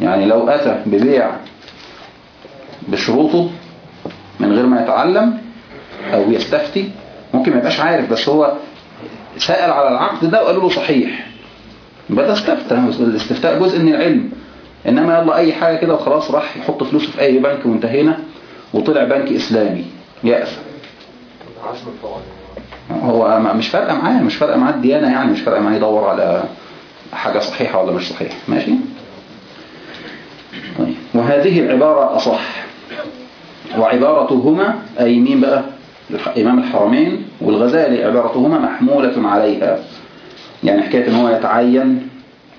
يعني لو أتى ببيع بشروطه من غير ما يتعلم أو يستفتي ممكن ما يبقاش عارف بس هو سأل على العقد ده وقالوا له صحيح. يبقى ده استفتاء الاستفتاء جزء من العلم. إنما يلا أي حاجة كده وخلاص راح يحط فلوسه في أي بنك وانتهينا وطلع بنك إسلامي. يأس. عزم طبعا هو مش فارقة معاه مش فارقة معاه الديانة يعني مش فارقة معاه يدور على حاجة صحيحة ولا مش صحيحة. ماشي؟ طيب. وهذه العبارة أصح. وعبارتهما أي مين بقى؟ إمام الحرمين والغزالي عبارتهما محمولة عليها. يعني حكاية إن هو يتعين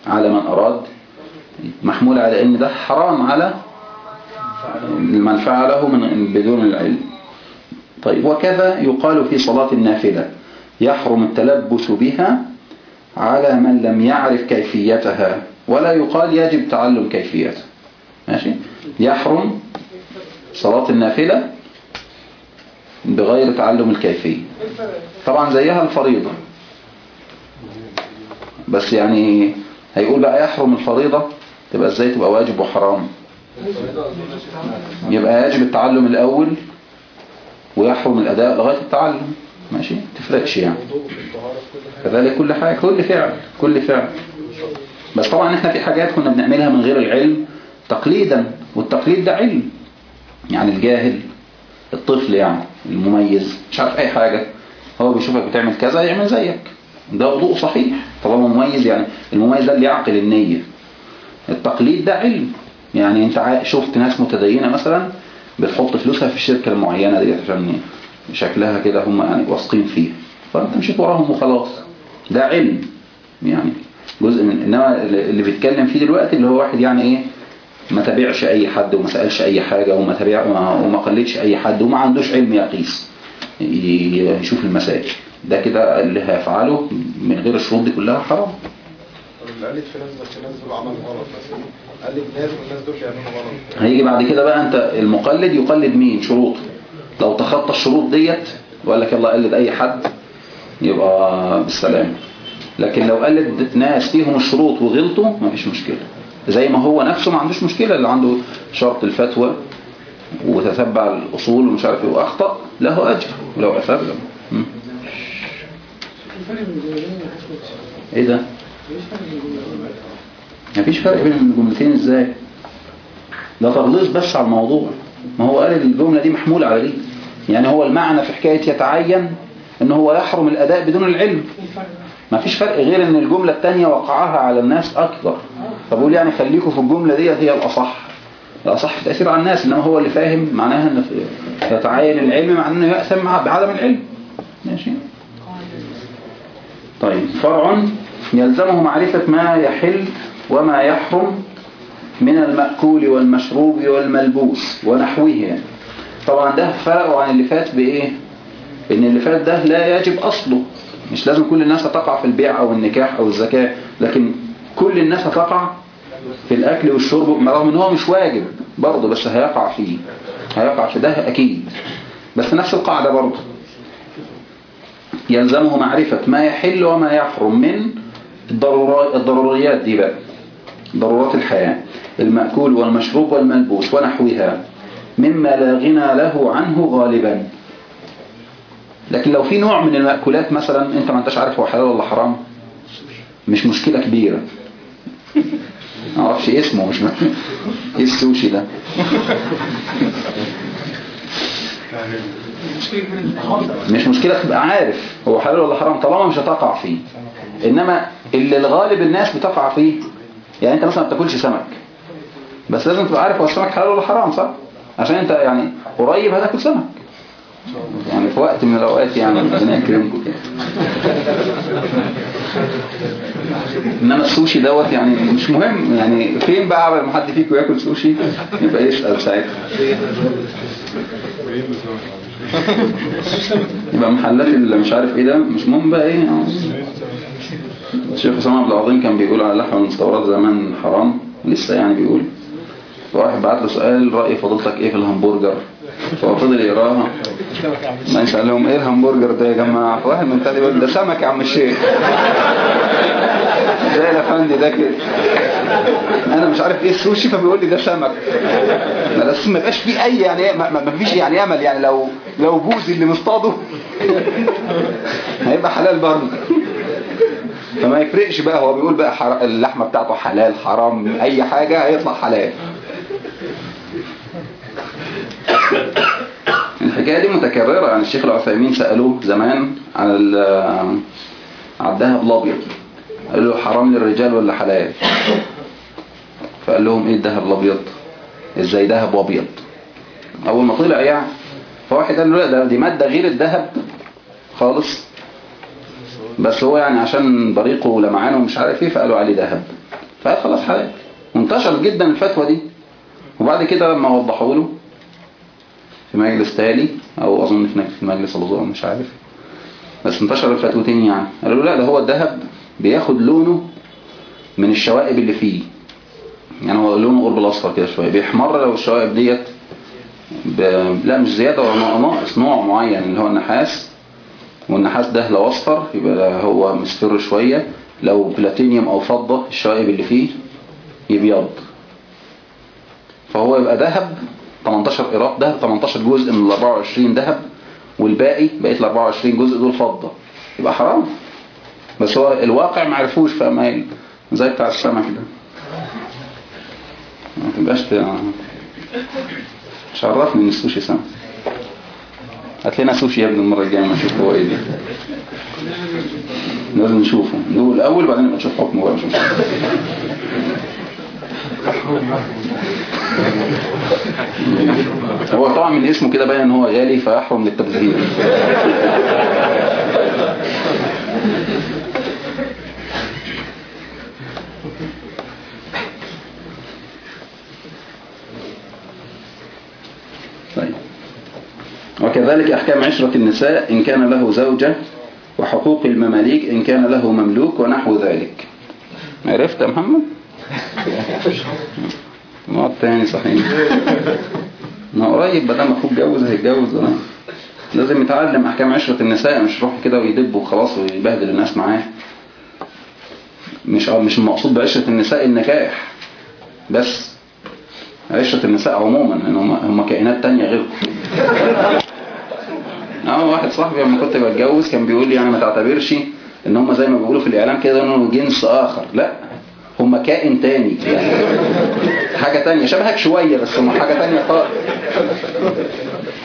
على من أراد. محمولة على إن ده حرام على من فعله من بدون العلم. طيب وكذا يقال في صلاة النافلة يحرم التلبس بها على من لم يعرف كيفيتها ولا يقال يجب تعلم كيفيتها. ماشي؟ يحرم صلاة النافلة بغير تعلم الكيفية. طبعا زيها الفريضة. بس يعني هيقول بقى يحرم الفريضة تبقى إزاي تبقى واجب وحرام؟ يبقى يجب التعلم الأول ويحرم الأداء لغاية التعلم. ماشي؟ تفرقش يعني. كذلك كل حاجة كل فعل كل فعل. بس طبعا إحنا في حاجات كنا بنعملها من غير العلم تقليدا والتقليد ده علم. يعني الجاهل الطفل يعني المميز مش عارف أي حاجة. هو بيشوفك بتعمل كذا يعمل زيك. ده وضوء صحيح. طالما مميز يعني المميز ده اللي يعقل النية. التقليد ده علم. يعني أنت شفت ناس متدينة مثلا بتحط فلوسها في الشركة المعينة دي عشان شكلها كده هم يعني واثقين فيه. فانت مشيت وراهم وخلاص. ده علم يعني. جزء من إنما اللي بيتكلم فيه دلوقتي اللي هو واحد يعني إيه ما تابعش أي حد وما سألش أي حاجة وما تابع وما قلدش أي حد وما عندوش علم يقيس. يشوف المسائل. ده كده اللي هيفعله من غير الشروط دي كلها حرام. في ناس بس غلط ناس والناس دول بيعملوا غلط. هيجي بعد كده بقى أنت المقلد يقلد مين؟ شروط. لو تخطى الشروط ديت وقال لك يلا قلد أي حد يبقى بالسلام. لكن لو قلد ناس فيهم الشروط وغلطوا مفيش مشكلة. زي ما هو نفسه ما عندوش مشكلة اللي عنده شرط الفتوى وتتبع الأصول ومش عارف إيه وأخطأ له أجر. ولو أثاب له. م. إيه ده؟ مفيش فرق بين الجملتين إزاي؟ ده تغليظ بس على الموضوع. ما هو قال الجملة دي محمولة على دي. يعني هو المعنى في حكاية يتعين إن هو يحرم الأداء بدون العلم. ما فيش فرق غير إن الجملة التانية وقعها على الناس أكثر فبقول يعني خليكم في الجملة دي هي الأصح. الأصح في تأثير على الناس إنما هو اللي فاهم معناها إن يتعين العلم مع إنه يأثم بعدم العلم. ماشي؟ طيب فرع يلزمه معرفة ما يحل وما يحرم من المأكول والمشروب والملبوس ونحوه يعني. طبعا ده فرق عن اللي فات بإيه؟ إن اللي فات ده لا يجب أصله. مش لازم كل الناس هتقع في البيع أو النكاح أو الزكاة لكن كل الناس هتقع في الأكل والشرب رغم إن هو مش واجب برضه بس هيقع فيه. هيقع في ده أكيد. بس نفس القاعدة برضه. يلزمه معرفة ما يحل وما يحرم من الضروريات دي بقى. ضرورات الحياة. المأكول والمشروب والملبوس ونحوها. مما لا غنى له عنه غالبا. لكن لو في نوع من المأكولات مثلا أنت ما أنتش عارف هو حلال ولا حرام. مش مشكلة كبيرة. ما أعرفش اسمه مش م... <laughs> إيه السوشي ده؟ مش مشكلة عارف هو حلال ولا حرام طالما مش هتقع فيه. إنما اللي الغالب الناس بتقع فيه. يعني انت مثلا ما بتاكلش سمك. بس لازم تبقى عارف هو السمك حلال ولا حرام صح؟ عشان انت يعني قريب هتاكل سمك. يعني في وقت من الأوقات يعني ربنا يكرمكم. إنما السوشي دوت يعني مش مهم. يعني فين بقى لما حد فيكم ياكل سوشي؟ يبقى يسأل ساعتها. يبقى محلات اللي مش عارف إيه ده مش مهم بقى إيه. الشيخ اسامه عبد العظيم كان بيقول على اللحمه المستورده زمان حرام لسه يعني بيقول. واحد بعت له سؤال رأي فضيلتك إيه في الهمبرجر؟ فهو فضل يقرأها. ما سأل لهم إيه الهمبرجر ده يا جماعة؟ فواحد من تاني يقول ده سمك يا عم الشيخ. <laughs> زي الافندي ده كده. أنا مش عارف إيه السوشي فبيقول لي ده سمك. ما بس ما يبقاش فيه أي يعني ما, فيش يعني أمل يعني لو لو بوزي اللي مصطاده <laughs> هيبقى حلال برضه. فما يفرقش بقى هو بيقول بقى حر... اللحمة بتاعته حلال حرام أي حاجة هيطلع حلال. الحكاية دي متكررة. يعني الشيخ العثيمين سألوه زمان عن على الذهب الأبيض قال له حرام للرجال ولا حلال؟ فقال لهم إيه الذهب الأبيض؟ إزاي ذهب وأبيض؟ أول ما طلع يعني فواحد قال له لا ده دي مادة غير الذهب خالص. بس هو يعني عشان بريقه ولمعانه ومش عارف إيه فقالوا عليه ذهب. فقال خلاص حلال. وانتشرت جدا الفتوى دي. وبعد كده لما وضحوا له في مجلس تالي أو أظن في في مجلس الوزراء مش عارف. بس انتشر الفتوتين يعني. قالوا له لا ده هو الذهب بياخد لونه من الشوائب اللي فيه. يعني هو لونه قرب الأصفر كده شوية. بيحمر لو الشوائب ديت ب... لا مش زيادة ولا ناقص نوع معين اللي هو النحاس. والنحاس ده لو اصفر يبقى هو مصفر شوية. لو بلاتينيوم أو فضة الشوائب اللي فيه يبيض. فهو يبقى ذهب 18 قيراط ذهب 18 جزء من ال 24 ذهب والباقي بقيت ال 24 جزء دول فضة. يبقى حرام. بس هو الواقع ما عرفوش فما زي بتاع السمك ده. ما تبقاش ت- مش عرفني إن السوشي سمك. هات لنا سوشي يا ابني المرة الجاية ما نشوف هو إيه ده لازم نشوفه. نقول الأول بعدين نبقى نشوف حكمه بقى. مشكلة. هو طبعا من اسمه كده باين إن هو غالي فيحرم للتبذير طيب وكذلك أحكام عشرة النساء إن كان له زوجة وحقوق المماليك إن كان له مملوك ونحو ذلك. عرفت يا محمد؟ <laughs> نقعد تاني صحيح. ما قريب بدل ما أخوك جوز هيتجوز لازم يتعلم أحكام عشرة النساء مش يروح كده ويدب وخلاص ويبهدل الناس معاه. مش مش المقصود بعشرة النساء النكاح بس عشرة النساء عموما هم كائنات تانية غيركم. آه واحد صاحبي لما كنت بتجوز كان بيقول لي يعني ما تعتبرش إن هم زي ما بيقولوا في الإعلام كده إنه جنس آخر. لأ هم كائن تاني. يعني حاجة تانية شبهك شوية بس هم حاجة تانية خالص.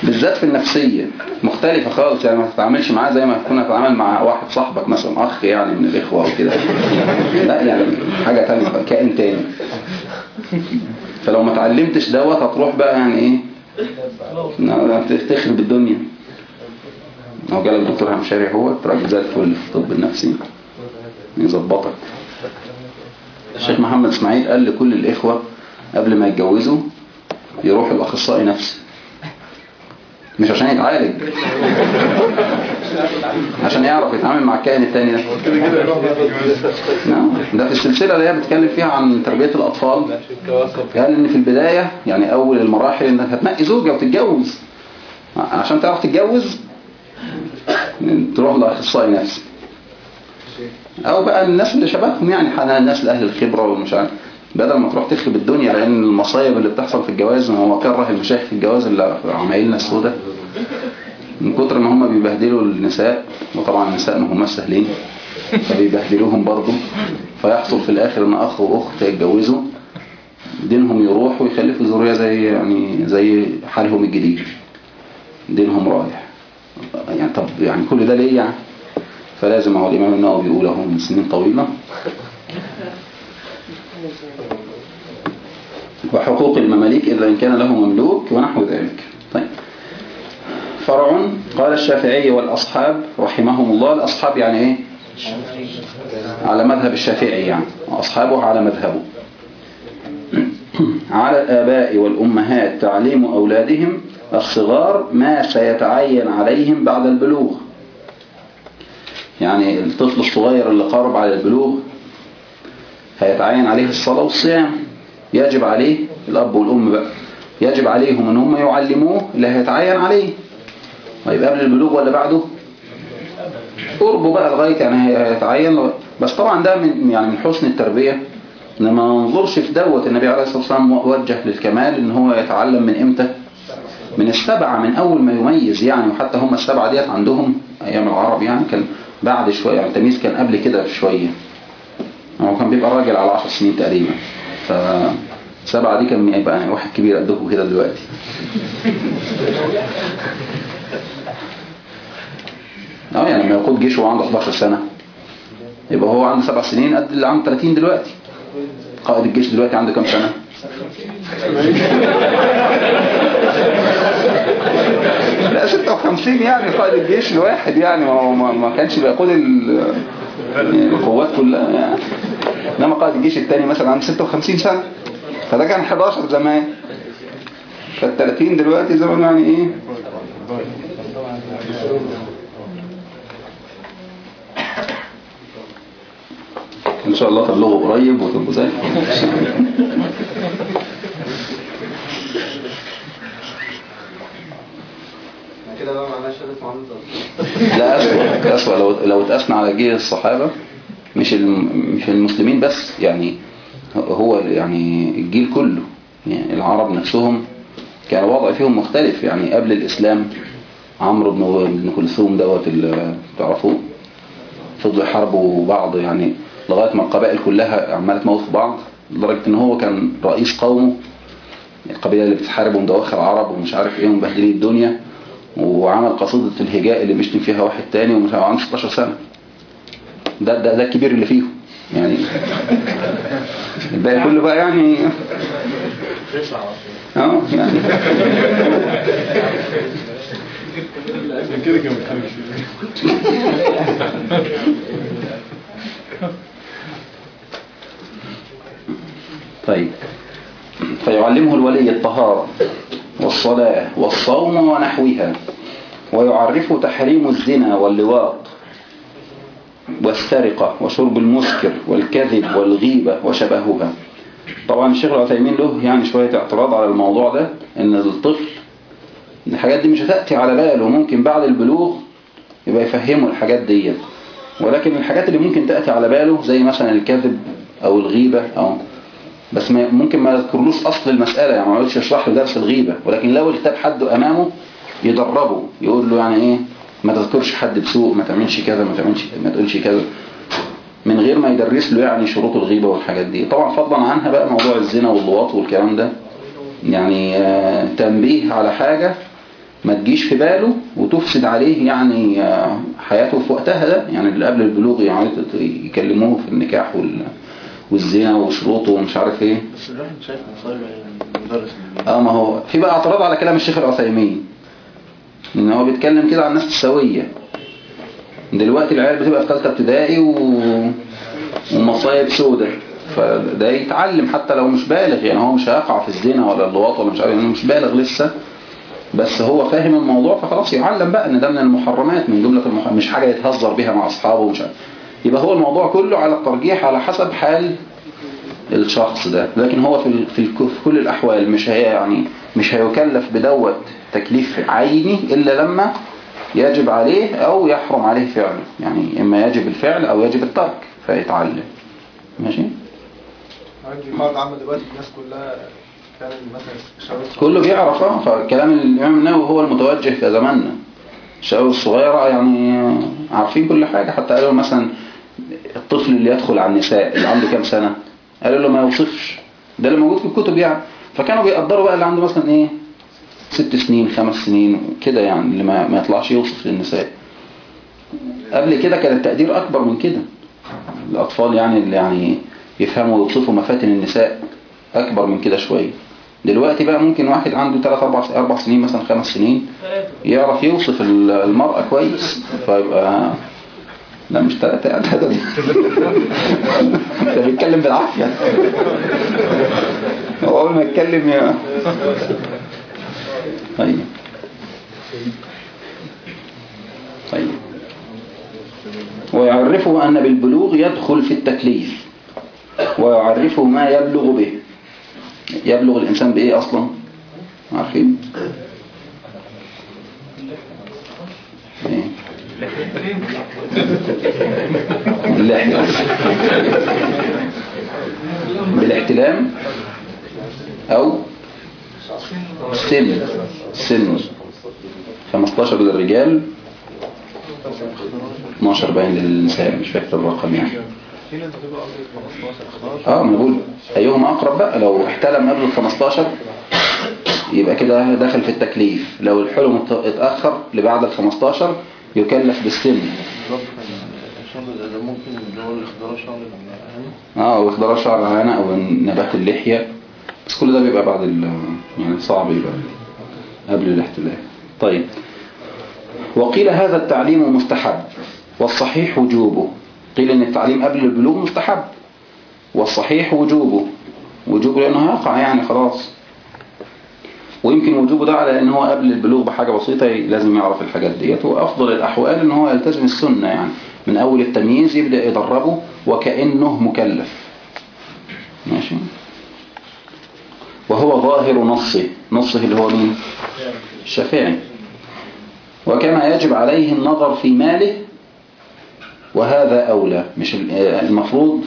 بالذات في النفسية مختلفة خالص. يعني ما تتعاملش معاه زي ما تكون تتعامل مع واحد صاحبك مثلا أخ يعني من الإخوة أو كده. لأ يعني حاجة تانية كائن تاني. فلو ما اتعلمتش دوت هتروح بقى يعني إيه؟ تخرب الدنيا هو جالك الدكتور همشاري هو راجل زي الفل في الطب النفسي. يظبطك. الشيخ محمد إسماعيل قال لكل الإخوة قبل ما يتجوزوا يروحوا الأخصائي نفسي مش عشان يتعالج. عشان يعرف يتعامل مع الكائن التاني ده. نعم. ده في السلسلة اللي هي بتتكلم فيها عن تربية الأطفال. قال إن في البداية يعني أول المراحل إنك هتنقي زوجة وتتجوز. عشان تعرف تتجوز تروح لأخصائي نفسي أو بقى الناس اللي شبههم يعني حنا الناس الاهل الخبرة والمش عارف بدل ما تروح تخرب الدنيا لأن المصايب اللي بتحصل في الجواز هو كره المشايخ في الجواز اللي عمايلنا السوداء. من كتر ما هم بيبهدلوا النساء وطبعا النساء ما هم سهلين فبيبهدلوهم برضه. فيحصل في الآخر إن أخ وأخت يتجوزوا دينهم يروح ويخلفوا ذرية زي يعني زي حالهم الجديد. دينهم رايح. يعني طب يعني كل ده ليه يعني؟ فلازم هو الإمام النووي بيقول أهو من سنين طويلة. وحقوق المماليك إلا إن كان له مملوك ونحو ذلك. طيب. فرع قال الشافعي والأصحاب رحمهم الله. الأصحاب يعني إيه؟ على مذهب الشافعي يعني. وأصحابه على مذهبه. <clears throat> على الآباء والأمهات تعليم أولادهم الصغار ما سيتعين عليهم بعد البلوغ. يعني الطفل الصغير اللي قارب على البلوغ هيتعين عليه الصلاة والصيام. يجب عليه الأب والأم بقى يجب عليهم إن هم يعلموه اللي هيتعين عليه. طيب قبل البلوغ ولا بعده؟ قربه بقى لغاية يعني هيتعين. بس طبعا ده من يعني من حسن التربية. ان ما ننظرش في دوت النبي عليه الصلاة والسلام وجه للكمال إن هو يتعلم من إمتى؟ من السبعة من أول ما يميز يعني وحتى هم السبعة ديت عندهم أيام العرب يعني كان بعد شوية يعني التمييز كان قبل كده بشوية هو كان بيبقى راجل على 10 سنين تقريبا. ف سبعة دي كان يبقى يعني واحد كبير قدكم كده دلوقتي. آه يعني لما يقود جيش وهو عنده 11 سنة. يبقى هو عنده سبع سنين قد اللي عنده 30 دلوقتي. قائد الجيش دلوقتي عنده كام سنة؟ لا 56 يعني قائد الجيش الواحد يعني ما, هو ما, كانش بيقود ال- القوات كلها يعني. إنما قائد الجيش الثاني مثلا عنده 56 سنة فده كان 11 زمان. فال 30 دلوقتي زمان يعني إيه؟ إن شاء الله تبلغوا قريب وتبقوا زي كده لا أسوأ أسوأ لو لو اتقسنا على جيل الصحابة مش مش المسلمين بس يعني هو يعني الجيل كله يعني العرب نفسهم كان الوضع فيهم مختلف يعني قبل الإسلام عمرو بن بن كلثوم دوت اللي تعرفوه؟ فضلوا يحاربوا بعض يعني لغاية ما القبائل كلها عمالة تموت في بعض لدرجة إن هو كان رئيس قومه القبيلة اللي بتحارب ومدوخة العرب ومش عارف إيه ومبهدلين الدنيا. وعمل قصيدة الهجاء اللي بيشتم فيها واحد تاني ومش عنده 16 سنة. ده ده ده الكبير اللي فيهم يعني. الباقي كله بقى يعني آه يعني. طيب. فيعلمه الولي الطهارة. والصلاة والصوم ونحوها ويعرفه تحريم الزنا واللواط والسرقة وشرب المسكر والكذب والغيبة وشبهها. طبعا الشيخ العثيمين له يعني شوية اعتراض على الموضوع ده إن الطفل الحاجات دي مش هتأتي على باله ممكن بعد البلوغ يبقى يفهمه الحاجات دي ولكن الحاجات اللي ممكن تأتي على باله زي مثلا الكذب أو الغيبة أو بس ممكن ما يذكرلوش أصل المسألة يعني ما يقولش يشرح له درس الغيبة. ولكن لو الكتاب حد أمامه يدربه. يقول له يعني إيه؟ ما تذكرش حد بسوء ما تعملش كذا ما تعملش ما تقولش كذا. من غير ما يدرس له يعني شروط الغيبة والحاجات دي. طبعا فضلا عنها بقى موضوع الزنا واللواط والكلام ده. يعني آه، تنبيه على حاجة ما تجيش في باله وتفسد عليه يعني آه، حياته في وقتها ده. يعني اللي قبل البلوغ يعني يكلموه في النكاح وال والزنا وشروطه ومش عارف إيه. بس الواحد شايف مصايب المدرس آه ما هو في بقى اعتراض على كلام الشيخ العثيمين. إن هو بيتكلم كده عن الناس السوية. دلوقتي العيال بتبقى في ثالثه ابتدائي و... ومصايب سودة. فده يتعلم حتى لو مش بالغ. يعني هو مش هيقع في الزنا ولا اللواط ولا مش عارف مش بالغ لسه. بس هو فاهم الموضوع فخلاص يعلم بقى إن ده من المحرمات من جملة المحرمات مش حاجة يتهزر بيها مع أصحابه ومش عارف. يبقى هو الموضوع كله على الترجيح على حسب حال الشخص ده. لكن هو في في, كل الأحوال مش هي يعني مش هيكلف بدوت تكليف عيني إلا لما يجب عليه أو يحرم عليه فعله. يعني إما يجب الفعل أو يجب الترك فيتعلم. ماشي؟ عندي قاعدة عامة دلوقتي الناس كلها كله بيعرف آه فكلام الإمام النووي هو المتوجه في زماننا. الشباب الصغيرة يعني عارفين كل حاجة. حتى قالوا مثلا الطفل اللي يدخل على النساء اللي عنده كام سنة؟ قالوا له ما يوصفش. ده اللي موجود في الكتب يعني. فكانوا بيقدروا بقى اللي عنده مثلا إيه؟ ست سنين خمس سنين كده يعني اللي ما, ما يطلعش يوصف للنساء. قبل كده كان التقدير أكبر من كده. الأطفال يعني اللي يعني يفهموا ويوصفوا مفاتن النساء أكبر من كده شوية. دلوقتي بقى ممكن واحد عنده 3 4 4 سنين مثلا خمس سنين يعرف يوصف ال- المرأة كويس فيبقى لا مش ثلاثة يعني هذا ده بيتكلم بالعافية. هو أول ما يتكلم يا طيب. طيب. ويعرفه أن بالبلوغ يدخل في التكليف. ويعرفه ما يبلغ به. يبلغ الإنسان بإيه أصلا؟ عارفين إيه؟ بالإحتلام. أو السن السن 15 للرجال. 12 باين للنساء. مش فاكر الرقم يعني. في ناس بتبقى قبل 15 11 آه بقول ايهما أقرب بقى. لو احتلم قبل ال 15 يبقى كده دخل في التكليف. لو الحلم ات- اتأخر لبعد ال 15 يكلف بالسن. اهم آه واخضرار شعر العانة أو نبات اللحية. بس كل ده بيبقى بعد ال يعني صعب يبقى قبل الاحتلال. طيب. وقيل هذا التعليم مستحب والصحيح وجوبه. قيل إن التعليم قبل البلوغ مستحب والصحيح وجوبه. وجوبه لأنه هيقع يعني خلاص. ويمكن وجوبه ده على إن هو قبل البلوغ بحاجة بسيطة لازم يعرف الحاجات ديت. وأفضل الأحوال إن هو يلتزم السنة يعني. من أول التمييز يبدأ يدربه وكأنه مكلف. ماشي؟ وهو ظاهر نصه. نصه اللي هو مين؟ الشافعي وكما يجب عليه النظر في ماله وهذا أولى. مش ال- المفروض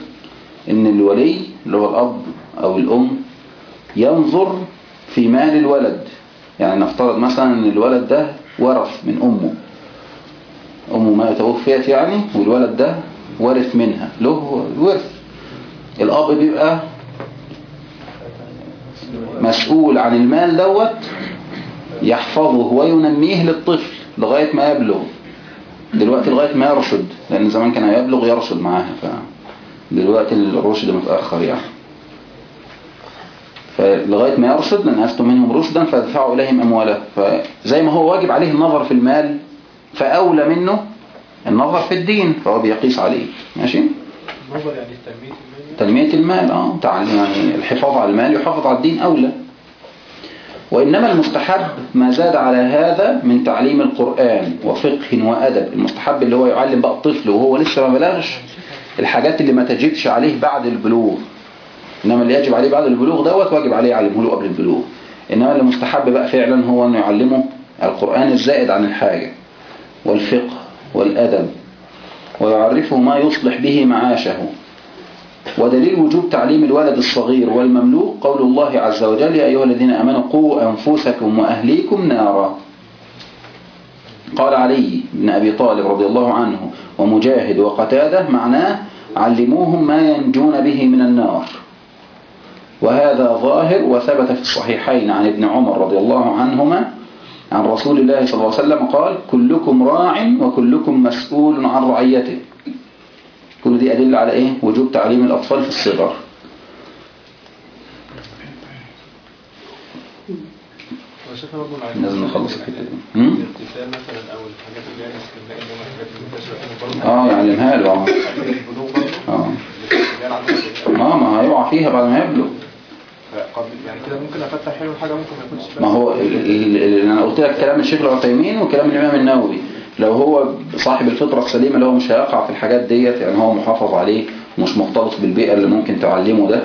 إن الولي اللي هو الأب أو الأم ينظر في مال الولد. يعني نفترض مثلا إن الولد ده ورث من أمه. أمه ما توفيت يعني والولد ده ورث منها. له ورث. الأب بيبقى مسؤول عن المال دوت يحفظه وينميه للطفل لغاية ما يبلغ. دلوقتي لغاية ما يرشد لأن زمان كان يبلغ يرشد معاها. فدلوقتي الرشد متأخر يعني. فلغاية ما يرشد لأن أستم منهم رشدا فادفعوا إليهم أمواله. فزي ما هو واجب عليه النظر في المال فأولى منه النظر في الدين فهو بيقيس عليه. ماشي؟ النظر يعني تنمية المال. تنمية المال آه يعني الحفاظ على المال يحافظ على الدين أولى. وإنما المستحب ما زاد على هذا من تعليم القرآن وفقه وأدب. المستحب اللي هو يعلم بقى الطفل وهو لسه ما بلغش الحاجات اللي ما تجبش عليه بعد البلوغ. إنما اللي يجب عليه بعد البلوغ دوت واجب عليه يعلمه له قبل البلوغ. إنما اللي مستحب بقى فعلا هو أنه يعلمه القرآن الزائد عن الحاجة والفقه والأدب ويعرفه ما يصلح به معاشه. ودليل وجوب تعليم الولد الصغير والمملوك قول الله عز وجل يا أيها الذين أمنوا قوا أنفسكم وأهليكم نارا. قال علي بن أبي طالب رضي الله عنه ومجاهد وقتادة معناه علموهم ما ينجون به من النار. وهذا ظاهر وثبت في الصحيحين عن ابن عمر رضي الله عنهما عن رسول الله صلى الله عليه وسلم قال كلكم راع وكلكم مسؤول عن رعيته. كل دي أدلة على إيه؟ وجوب تعليم الأطفال في الصغر. لازم نخلص الحتة دي؟ الارتسام مثلا أو الحاجات اللي هي الاستثناء اللي هم؟ آه يعلمها له آه. آه. ما هيقع فيها بعد ما يبلغ. يعني كده ممكن أفتح له حاجة ممكن ما يكونش ما هو ال- ال- ال- أنا قلت لك كلام الشيخ العثيمين وكلام الإمام النووي. لو هو صاحب الفطرة السليمة اللي هو مش هيقع في الحاجات ديت يعني هو محافظ عليه ومش مختلط بالبيئة اللي ممكن تعلمه ده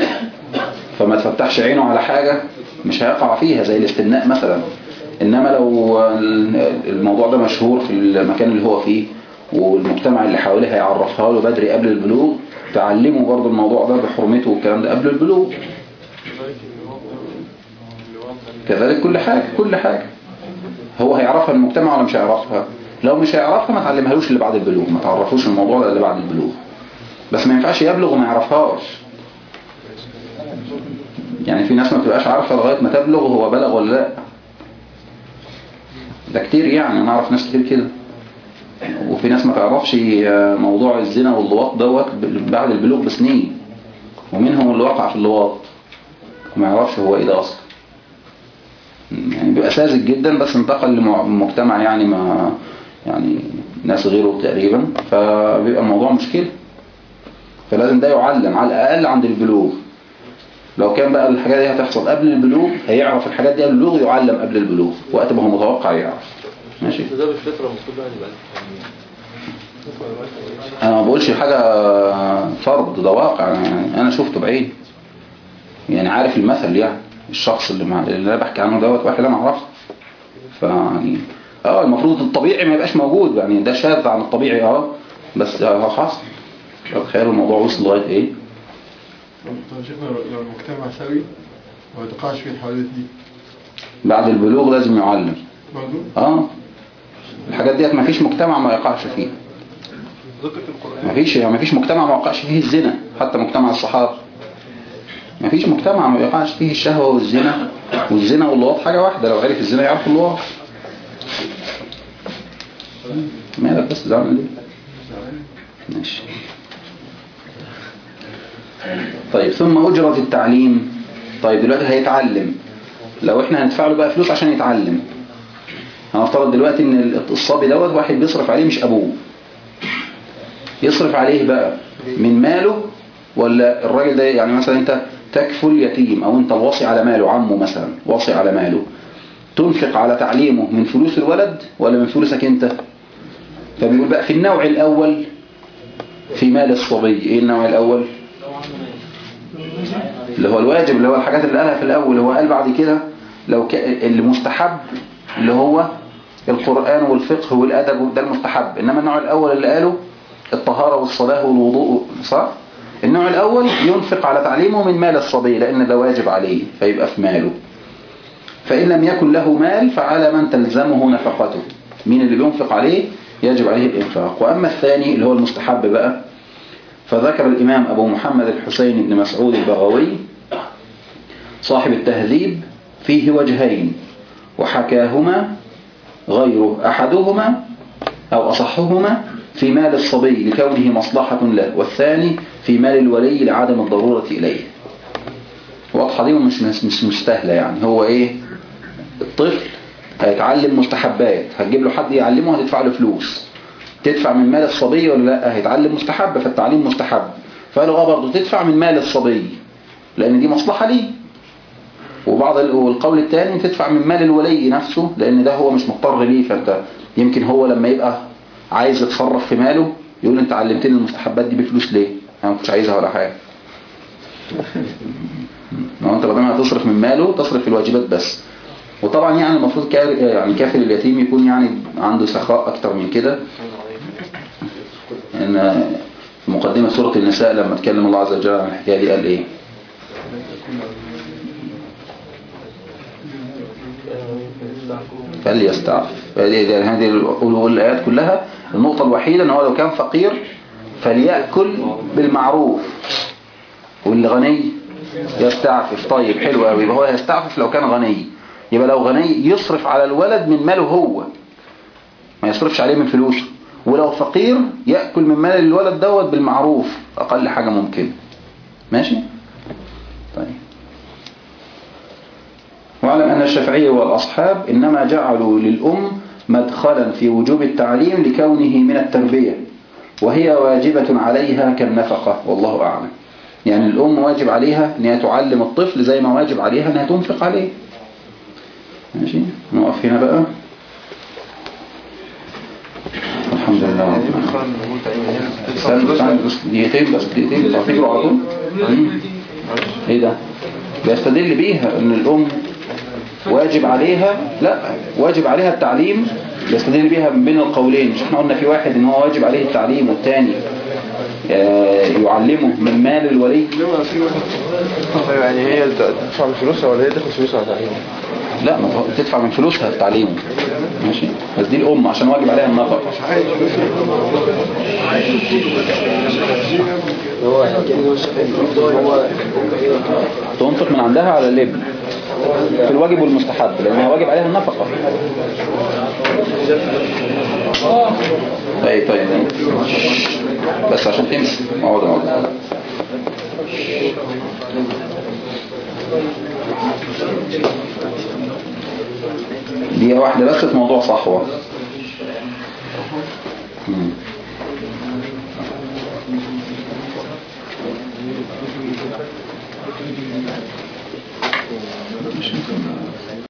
فما تفتحش عينه على حاجة مش هيقع فيها زي الاستمناء مثلا. إنما لو ال- الموضوع ده مشهور في المكان اللي هو فيه والمجتمع اللي حواليه هيعرفها له بدري قبل البلوغ تعلمه برضو الموضوع ده بحرمته والكلام ده قبل البلوغ. كذلك كل حاجة كل حاجة. هو هيعرفها المجتمع ولا مش هيعرفها؟ لو مش هيعرفها ما تعلمهالوش اللي بعد البلوغ ما تعرفوش الموضوع ده اللي بعد البلوغ. بس ما ينفعش يبلغ وما يعرفهاش. يعني في ناس ما بتبقاش عارفة لغاية ما تبلغ هو بلغ ولا لأ. ده كتير يعني أنا أعرف ناس كتير كده. وفي ناس ما تعرفش موضوع الزنا واللواط دوت بعد البلوغ بسنين. ومنهم اللي وقع في اللواط. وما يعرفش هو إيه ده أصلا يعني بيبقى ساذج جدا بس انتقل لمجتمع يعني ما يعني ناس غيره تقريبا فبيبقى الموضوع مشكلة. فلازم ده يعلم على الأقل عند البلوغ. لو كان بقى الحاجات دي هتحصل قبل البلوغ هيعرف الحاجات دي قبل البلوغ يعلم قبل البلوغ. وقت ما هو متوقع يعرف. ماشي؟ ده بالفطرة المفروض بقى يبقى أنا ما بقولش حاجة فرض ده واقع يعني أنا شفته بعيد يعني عارف المثل يعني الشخص اللي, مع... اللي أنا بحكي عنه دوت واحد أنا اعرفه فيعني آه المفروض الطبيعي ما يبقاش موجود. يعني ده شاذ عن الطبيعي آه. بس آه حصل. تخيلوا الموضوع وصل لغاية إيه؟ طب لو المجتمع سوي وما يتقعش فيه الحوادث دي؟ بعد البلوغ لازم يعلم. برضه آه. الحاجات ديت ما فيش مجتمع ما يقعش في القرآن. ما فيش ما فيش مجتمع ما وقعش فيه الزنا حتى مجتمع الصحابة. ما فيش مجتمع ما يقعش فيه الشهوة والزنا. والزنا واللواط حاجة واحدة لو عرف الزنا يعرف اللواط. مالك بس زعل ليه؟ ماشي. طيب ثم أجرة التعليم. طيب دلوقتي هيتعلم. لو إحنا هندفع له بقى فلوس عشان يتعلم. هنفترض دلوقتي إن الصبي دوت واحد بيصرف عليه مش أبوه. يصرف عليه بقى من ماله؟ ولا الراجل ده يعني مثلا أنت تكفل يتيم أو أنت الواصي على ماله عمه مثلا واصي على ماله. تنفق على تعليمه من فلوس الولد ولا من فلوسك أنت؟ فبيقول بقى في النوع الأول في مال الصبي إيه النوع الأول؟ اللي هو الواجب اللي هو الحاجات اللي قالها في الأول هو قال بعد كده لو ك... اللي مستحب اللي هو القرآن والفقه والأدب ده المستحب. إنما النوع الأول اللي قاله الطهارة والصلاة والوضوء صح؟ النوع الأول ينفق على تعليمه من مال الصبي لأن ده واجب عليه فيبقى في ماله. فإن لم يكن له مال فعلى من تلزمه نفقته. مين اللي بينفق عليه؟ يجب عليه الإنفاق. وأما الثاني اللي هو المستحب بقى فذكر الإمام أبو محمد الحسين بن مسعود البغوي صاحب التهذيب فيه وجهين وحكاهما غيره أحدهما أو أصحهما في مال الصبي لكونه مصلحة له والثاني في مال الولي لعدم الضرورة إليه. واضحة دي ومش مش مستاهلة يعني. هو إيه؟ الطفل هيتعلم مستحبات هتجيب له حد يعلمه هتدفع له فلوس. تدفع من مال الصبي ولا لأ؟ هيتعلم مستحب فالتعليم مستحب. فقالوا آه برضه تدفع من مال الصبي لأن دي مصلحة ليه. وبعض والقول الثاني تدفع من مال الولي نفسه لأن ده هو مش مضطر ليه فأنت يمكن هو لما يبقى عايز يتصرف في ماله يقول انت علمتني المستحبات دي بفلوس ليه؟ أنا ما كنتش عايزها ولا حاجة. <laughs> لو انت بدل ما تصرف من ماله تصرف في الواجبات بس. وطبعا يعني المفروض يعني كافر اليتيم يكون يعني عنده سخاء أكتر من كده. إن في مقدمة سورة النساء لما اتكلم الله عز وجل عن الحكاية دي قال إيه؟ فليستعفف هذه الآيات كلها. النقطة الوحيدة إن هو لو كان فقير فليأكل بالمعروف. واللي غني يستعفف. طيب حلو قوي يبقى هو يستعفف لو كان غني. يبقى لو غني يصرف على الولد من ماله هو. ما يصرفش عليه من فلوسه. ولو فقير يأكل من مال الولد دوت بالمعروف. أقل حاجة ممكن. ماشي طيب واعلم أن الشافعية والأصحاب إنما جعلوا للأم مدخلا في وجوب التعليم لكونه من التربية وهي واجبة عليها كالنفقة والله أعلم. يعني الأم واجب عليها أنها تعلم الطفل زي ما واجب عليها أنها تنفق عليه. ماشي؟ نقف هنا بقى. الحمد لله استنى دقيقتين بس دقيقتين على طول. إيه ده؟ بيستدل بيها إن الأم واجب عليها لا واجب عليها التعليم بيستدل بيها من بين القولين. مش إحنا قلنا في واحد إن هو واجب عليه التعليم والتاني آه، يعلمه من مال الولي. يعني هي تدفع من فلوسها ولا هي تاخد فلوسها على تعليمها لا ما تدفع من فلوسها في تعليمه ماشي؟ بس دي الأم عشان واجب عليها النفقة. تنفق من عندها على الابن في الواجب والمستحب لأنها واجب عليها النفقة. طيب طيب. بس عشان تمشي. اقعد اقعد دقيقة واحدة بس في موضوع صحوة. مم.